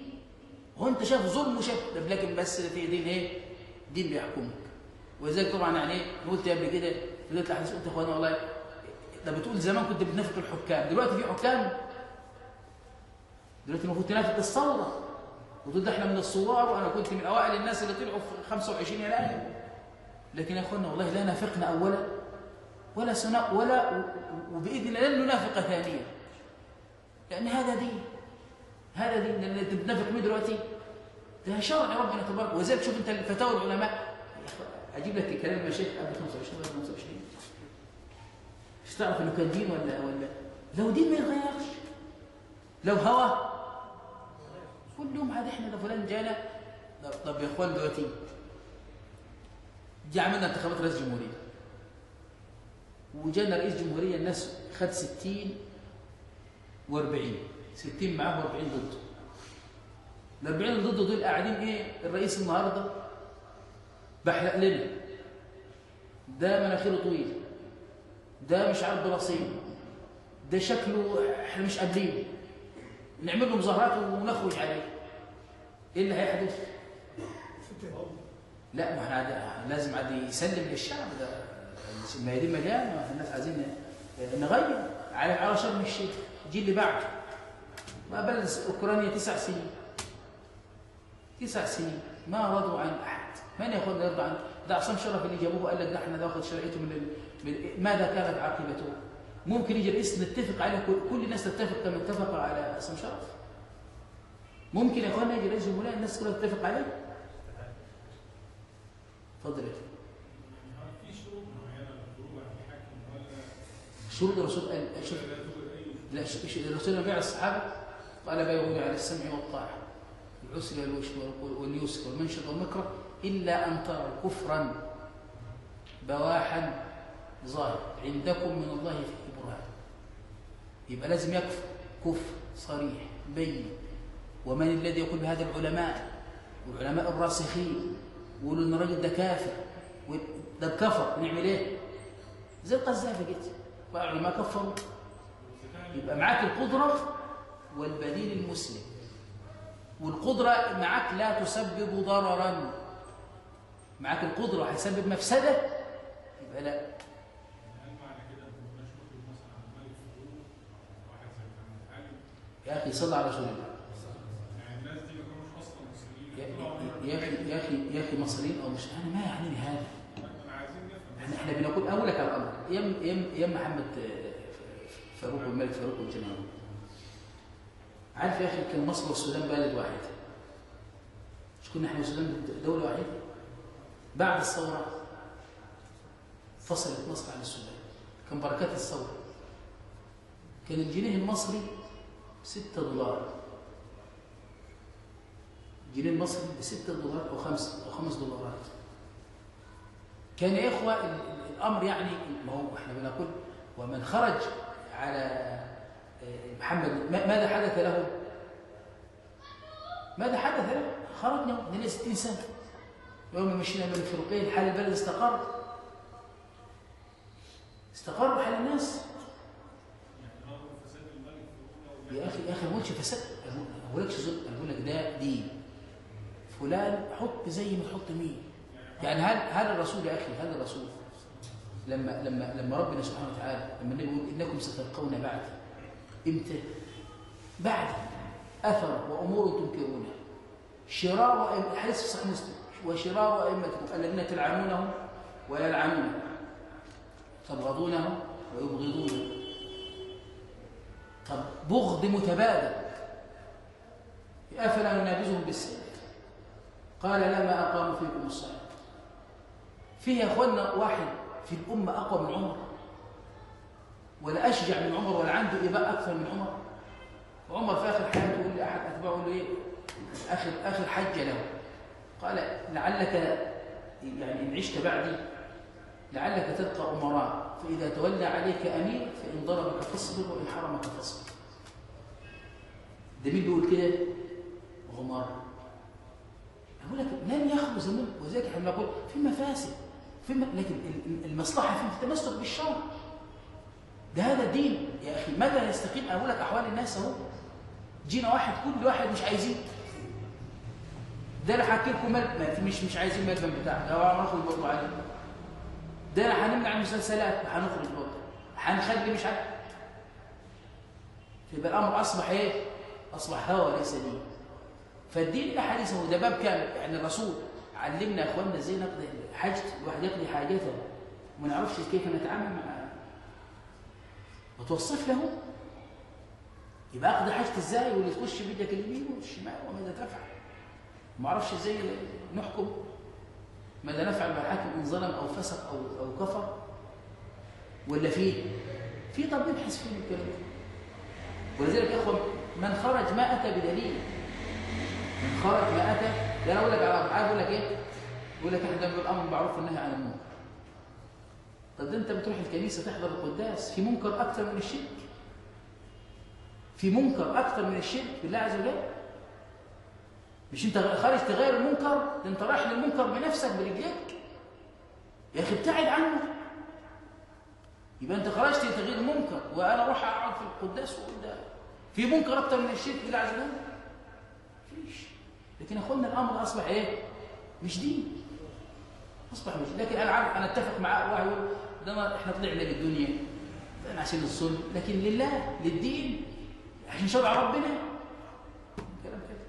Speaker 1: هو أنت شايف ظلم وشايف طب لكن بس في دين إيه؟ دين بيحكمك. ولذلك طبعا يعني إيه؟ قلت قبل كده قلت لحديث قلت يا أخوانا والله ده بتقول زمان كنت بتنافق الحكام دلوقتي في حكام. دلوقتي المفروض تنافق الثورة. وتقول ده إحنا من الثوار وأنا كنت من أوائل الناس اللي طلعوا في 25 يناير. لكن يا أخوانا والله لا نافقنا أولا ولا سنا ولا وبإذن الله لن ننافق ثانيا. لأن هذا دين هذا دين اللي بتنافق مين دلوقتي. ده شرع ربنا تبارك وذلك شوف أنت فتاوى العلماء. أجيب لك كلام المشايخ قبل 25 ولا 25 مش تعرف إنه كان دين ولا ولا؟ لو دين ما يتغيرش لو هوى. كل يوم عاد إحنا ده فلان جانا. طب- يا أخوان دلوقتي جه عملنا انتخابات رئيس جمهورية. وجانا رئيس جمهورية الناس خد 60 و40 60 معاه و40 ضده ال 40 اللي ضده دول قاعدين إيه؟ الرئيس النهارده بحلق لنا. ده مناخيره طويل. ده مش عارف برصيد ده شكله إحنا مش قابلينه. نعمل له مظاهرات ونخرج عليه. إيه اللي هيحدث؟ لا ما إحنا لازم عاد يسلم للشعب ده. الميادين مليانه ما الناس عايزين نغير. على على شرم الشيخ الجيل اللي بعده ما بلد أوكرانيا تسع سنين. تسع سنين. ما رضوا عن أحد. من يقول يرضى عن ده عصام شرف اللي جابوه قال لك ده إحنا ناخذ شرعيته من, ال... من ماذا كانت عاقبته؟ ممكن يجي الرئيس نتفق عليه كل, كل الناس تتفق كما اتفق على عصام شرف. ممكن يا اخوانا يجي رئيس جمهورية الناس كلها تتفق عليه. اتفضل يا.
Speaker 5: في شروط معينة للخروج عن الحاكم ولا؟
Speaker 1: شروط الرسول قال شوف.
Speaker 5: لا
Speaker 1: الرسول بيع الصحابة قال بيعوني على السمع والطاعة العسر والوشر وال- واليسر والمنشط والمكره إلا أن تروا كفرا بواحا ظاهر. عندكم من الله فيه برهان يبقى لازم يكفر. كفر صريح بين. ومن الذي يقول بهذا العلماء؟ والعلماء الراسخين. يقولوا إن الراجل ده كافر. ده كفر نعمل إيه؟ زي القذافي جيت. العلماء كفروا. يبقى معاك القدرة والبديل المسلم. والقدرة معاك لا تسبب ضررا. معاك القدرة هيسبب مفسدة؟ يبقى لا.
Speaker 5: كده
Speaker 1: يا أخي صل على رسول الله
Speaker 5: يعني الناس دي ما كانوش أصلا مسلمين
Speaker 1: يا
Speaker 5: من
Speaker 1: يا أخي يا يا أخي مصريين أو مش أنا ما يعنيني هذا. إحنا إحنا بنقول أقول لك على الأمر أيام أيام أيام محمد آه، فاروق والملك فاروق والجماعة عارف يا أخي كان مصر والسودان بلد واحد. مش كنا إحنا والسودان دولة واحدة بعد الثورة فصلت مصر عن السودان. كان بركات الثورة. كان الجنيه المصري 6 دولار. الجنيه المصري ب 6 دولار أو 5 أو 5 دولارات. كان يا إخوة ال- ال- الأمر يعني ما هو إحنا بنقول ومن خرج على آه، محمد ما- ماذا حدث له؟ ماذا حدث له؟ خرجنا من 60 سنة. يوم مشينا من الفرقين حال البلد استقر. استقر حال الناس. يا أخي يا أخي ما قلتش فساد. ما أنا بقول لك ده دين. فلان حط زي ما تحط مين؟ يعني هل هل الرسول يا أخي هل الرسول لما لما لما ربنا سبحانه وتعالى لما النبي يقول إنكم ستلقون بعد إمتى؟ بعد أثر وأمور تنكرونها شرار أئمة- حديث في صحيح مسلم. وشرار أئمتكم الذين تلعنونهم ويلعنونهم تبغضونهم ويبغضونهم. طب بغض متبادل. أفلا ننابذهم بالسيف؟ قال لا ما اقاموا فيكم الصلاة. فيه يا اخوانا واحد في الأمة أقوى من عمر. ولا أشجع من عمر ولا عنده إباء أكثر من عمر. وعمر في آخر حياته يقول لاحد أتباعه يقول له إيه؟ آخر آخر حجة له. قال لعلك يعني إن عشت بعدي لعلك تلقى أمراء. فإذا تولى عليك أمير فإن ضربك فاصبر وإن حرمك فاصبر. ده مين بيقول كده؟ عمر. أقول لك لن يخلو زمان وذلك إحنا بنقول في مفاسد في م... لكن ال- ال- المصلحة في التمسك بالشرع. ده هذا دين. يا أخي متى يستقيم؟ أقول لك أحوال الناس أهو. جينا واحد كل واحد مش عايزين. ده أنا حكي لكم مل... ما في مش مش عايزين الملبن بتاعك ده. هنخرج برضه عليه. ده أنا هنمنع المسلسلات هنخرج برضه. هنخلي مش عارف. يبقى الأمر أصبح إيه؟ أصبح هوى وليس دين. فالدين له حديث ده باب كامل. يعني الرسول علمنا يا أخواننا إزاي نقضي حاجة الواحد يقضي حاجته وما نعرفش كيف نتعامل معاه وتوصف له يبقى أقضي حاجتي إزاي؟ واللي تخش بيدك اليمين والشمال وماذا تفعل؟ ما أعرفش إزاي نحكم. ماذا نفعل مع الحاكم؟ إن ظلم أو فسق أو أو كفر؟ ولا فيه؟ في طب نبحث فيه الكلام ولذلك يا اخوان من خرج ما أتى بدليل. خرج أتى. ده أنا أقول لك عارف أقول لك إيه؟ يقول لك إحنا بنقول الامر بالمعروف والنهي عن المنكر. طب ده أنت بتروح الكنيسة تحضر القداس في منكر أكثر من الشرك؟ في منكر أكثر من الشرك بالله عز وجل؟ مش أنت خارج تغير المنكر؟ أنت رايح للمنكر بنفسك برجليك. يا أخي ابتعد عنه. يبقى أنت خرجت لتغيير المنكر وأنا أروح أقعد في القداس وأقول ده. في منكر أكثر من الشرك بالله عز وجل؟ فيش لكن اخواننا الأمر أصبح إيه؟ مش دين. أصبح مش لكن أنا عارف أنا أتفق مع واحد يقول ده إحنا طلعنا للدنيا طلعنا عشان الظلم. لكن لله للدين عشان شرع ربنا. كلام كده.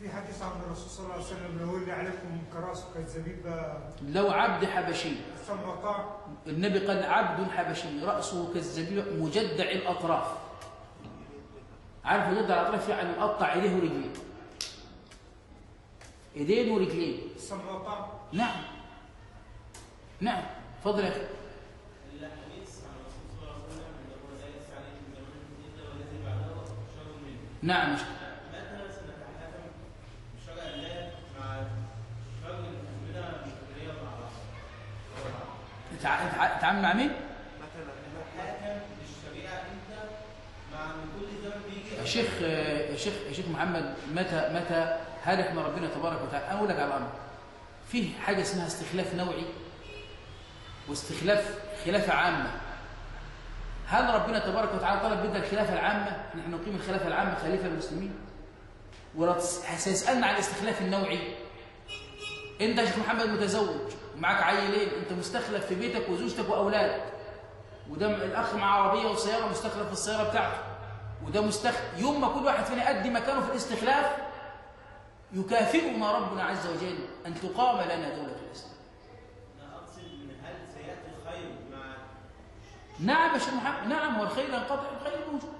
Speaker 2: في حديث عن الرسول صلى الله عليه وسلم لو اللي عليكم كراس كالزبيب
Speaker 1: لو عبد حبشي.
Speaker 2: السمع طاع
Speaker 1: النبي قال عبد حبشي رأسه كالزبيب مجدع الأطراف. عارف مجدع الأطراف؟ يعني مقطع إيديه ورجليه إيدين ورجلين. نعم. نعم. فضل يا أخي.
Speaker 6: الحديث عن الرسول صلى الله عليه وسلم ان هو لا يسعى عليكم زمان الا والذي بعده شر منه
Speaker 1: نعم تعامل مع مين؟ يا شيخ يا شيخ يا شيخ محمد متى متى هل إحنا ربنا تبارك وتعالى أقول لك على الامر فيه حاجة اسمها استخلاف نوعي واستخلاف خلافه عامة. هل ربنا تبارك وتعالى طلب منا الخلافة العامة؟ نحن نقيم الخلافة العامة خليفة المسلمين. تس- سيسألنا عن الاستخلاف النوعي. أنت يا شيخ محمد متزوج ومعاك عيلين أنت مستخلف في بيتك وزوجتك وأولادك. وده الأخ مع عربية وسياره مستخلف في السيارة بتاعته. وده مستخلف يوم ما كل واحد فينا يأدي مكانه في الاستخلاف يكافئنا ربنا عز وجل أن تقام لنا دولة الإسلام.
Speaker 6: ان هل سياتي الخير مع
Speaker 1: نعم يا شيخ محمد نعم هو الخير ينقطع الخير موجود.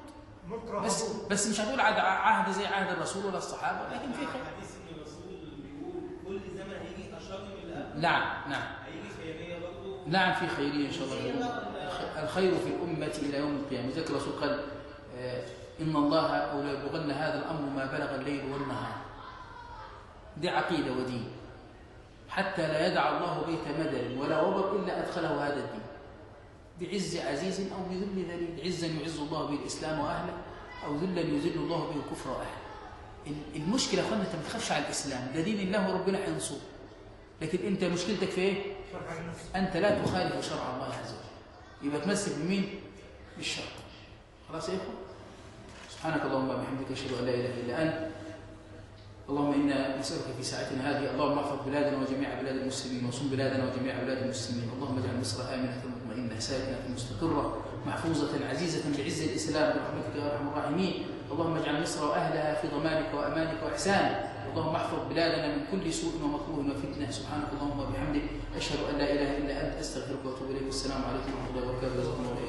Speaker 2: مكره
Speaker 1: بس. بس مش هتقول عهد عهد زي عهد الرسول ولا الصحابة لكن في خير.
Speaker 6: حديث ان الرسول بيقول كل زمن هيجي اشر من قبله
Speaker 1: نعم نعم.
Speaker 6: هيجي خيريه برضه
Speaker 1: نعم في خيرية إن شاء الله. الخ- الخير في الأمة إلى يوم القيامة. ذلك الرسول قال آه، إن الله أو لا يبلغن هذا الأمر ما بلغ الليل والنهار. دي عقيدة ودين. حتى لا يدع الله بيت مدر ولا وبر إلا أدخله هذا الدين. بعز عزيز أو بذل ذليل. عزا يعز الله به الإسلام وأهله أو ذلا يذل الله به الكفر وأهله. ال- المشكلة أخوانا أنت ما تخافش على الإسلام. ده دين الله وربنا هينصره لكن أنت مشكلتك في إيه؟ أنت لا تخالف شرع الله عز وجل. يبقى تمسك بمين؟ بالشرع. خلاص يا سبحانك اللهم وبحمدك أشهد أن لا إله إلا أنت. اللهم إنا نسألك في ساعتنا هذه اللهم احفظ بلادنا وجميع بلاد المسلمين وصم بلادنا وجميع بلاد المسلمين. اللهم اجعل مصر آمنة مطمئنة ساكنة مستقرة محفوظة عزيزة بعز الإسلام برحمتك يا أرحم الراحمين. اللهم اجعل مصر وأهلها في ضمانك وأمانك وإحسانك اللهم احفظ بلادنا من كل سوء ومكروه وفتنة. سبحانك اللهم وبحمدك أشهد أن لا إله إلا أنت أستغفرك وأتوب إليك. والسلام عليكم ورحمة الله وبركاته.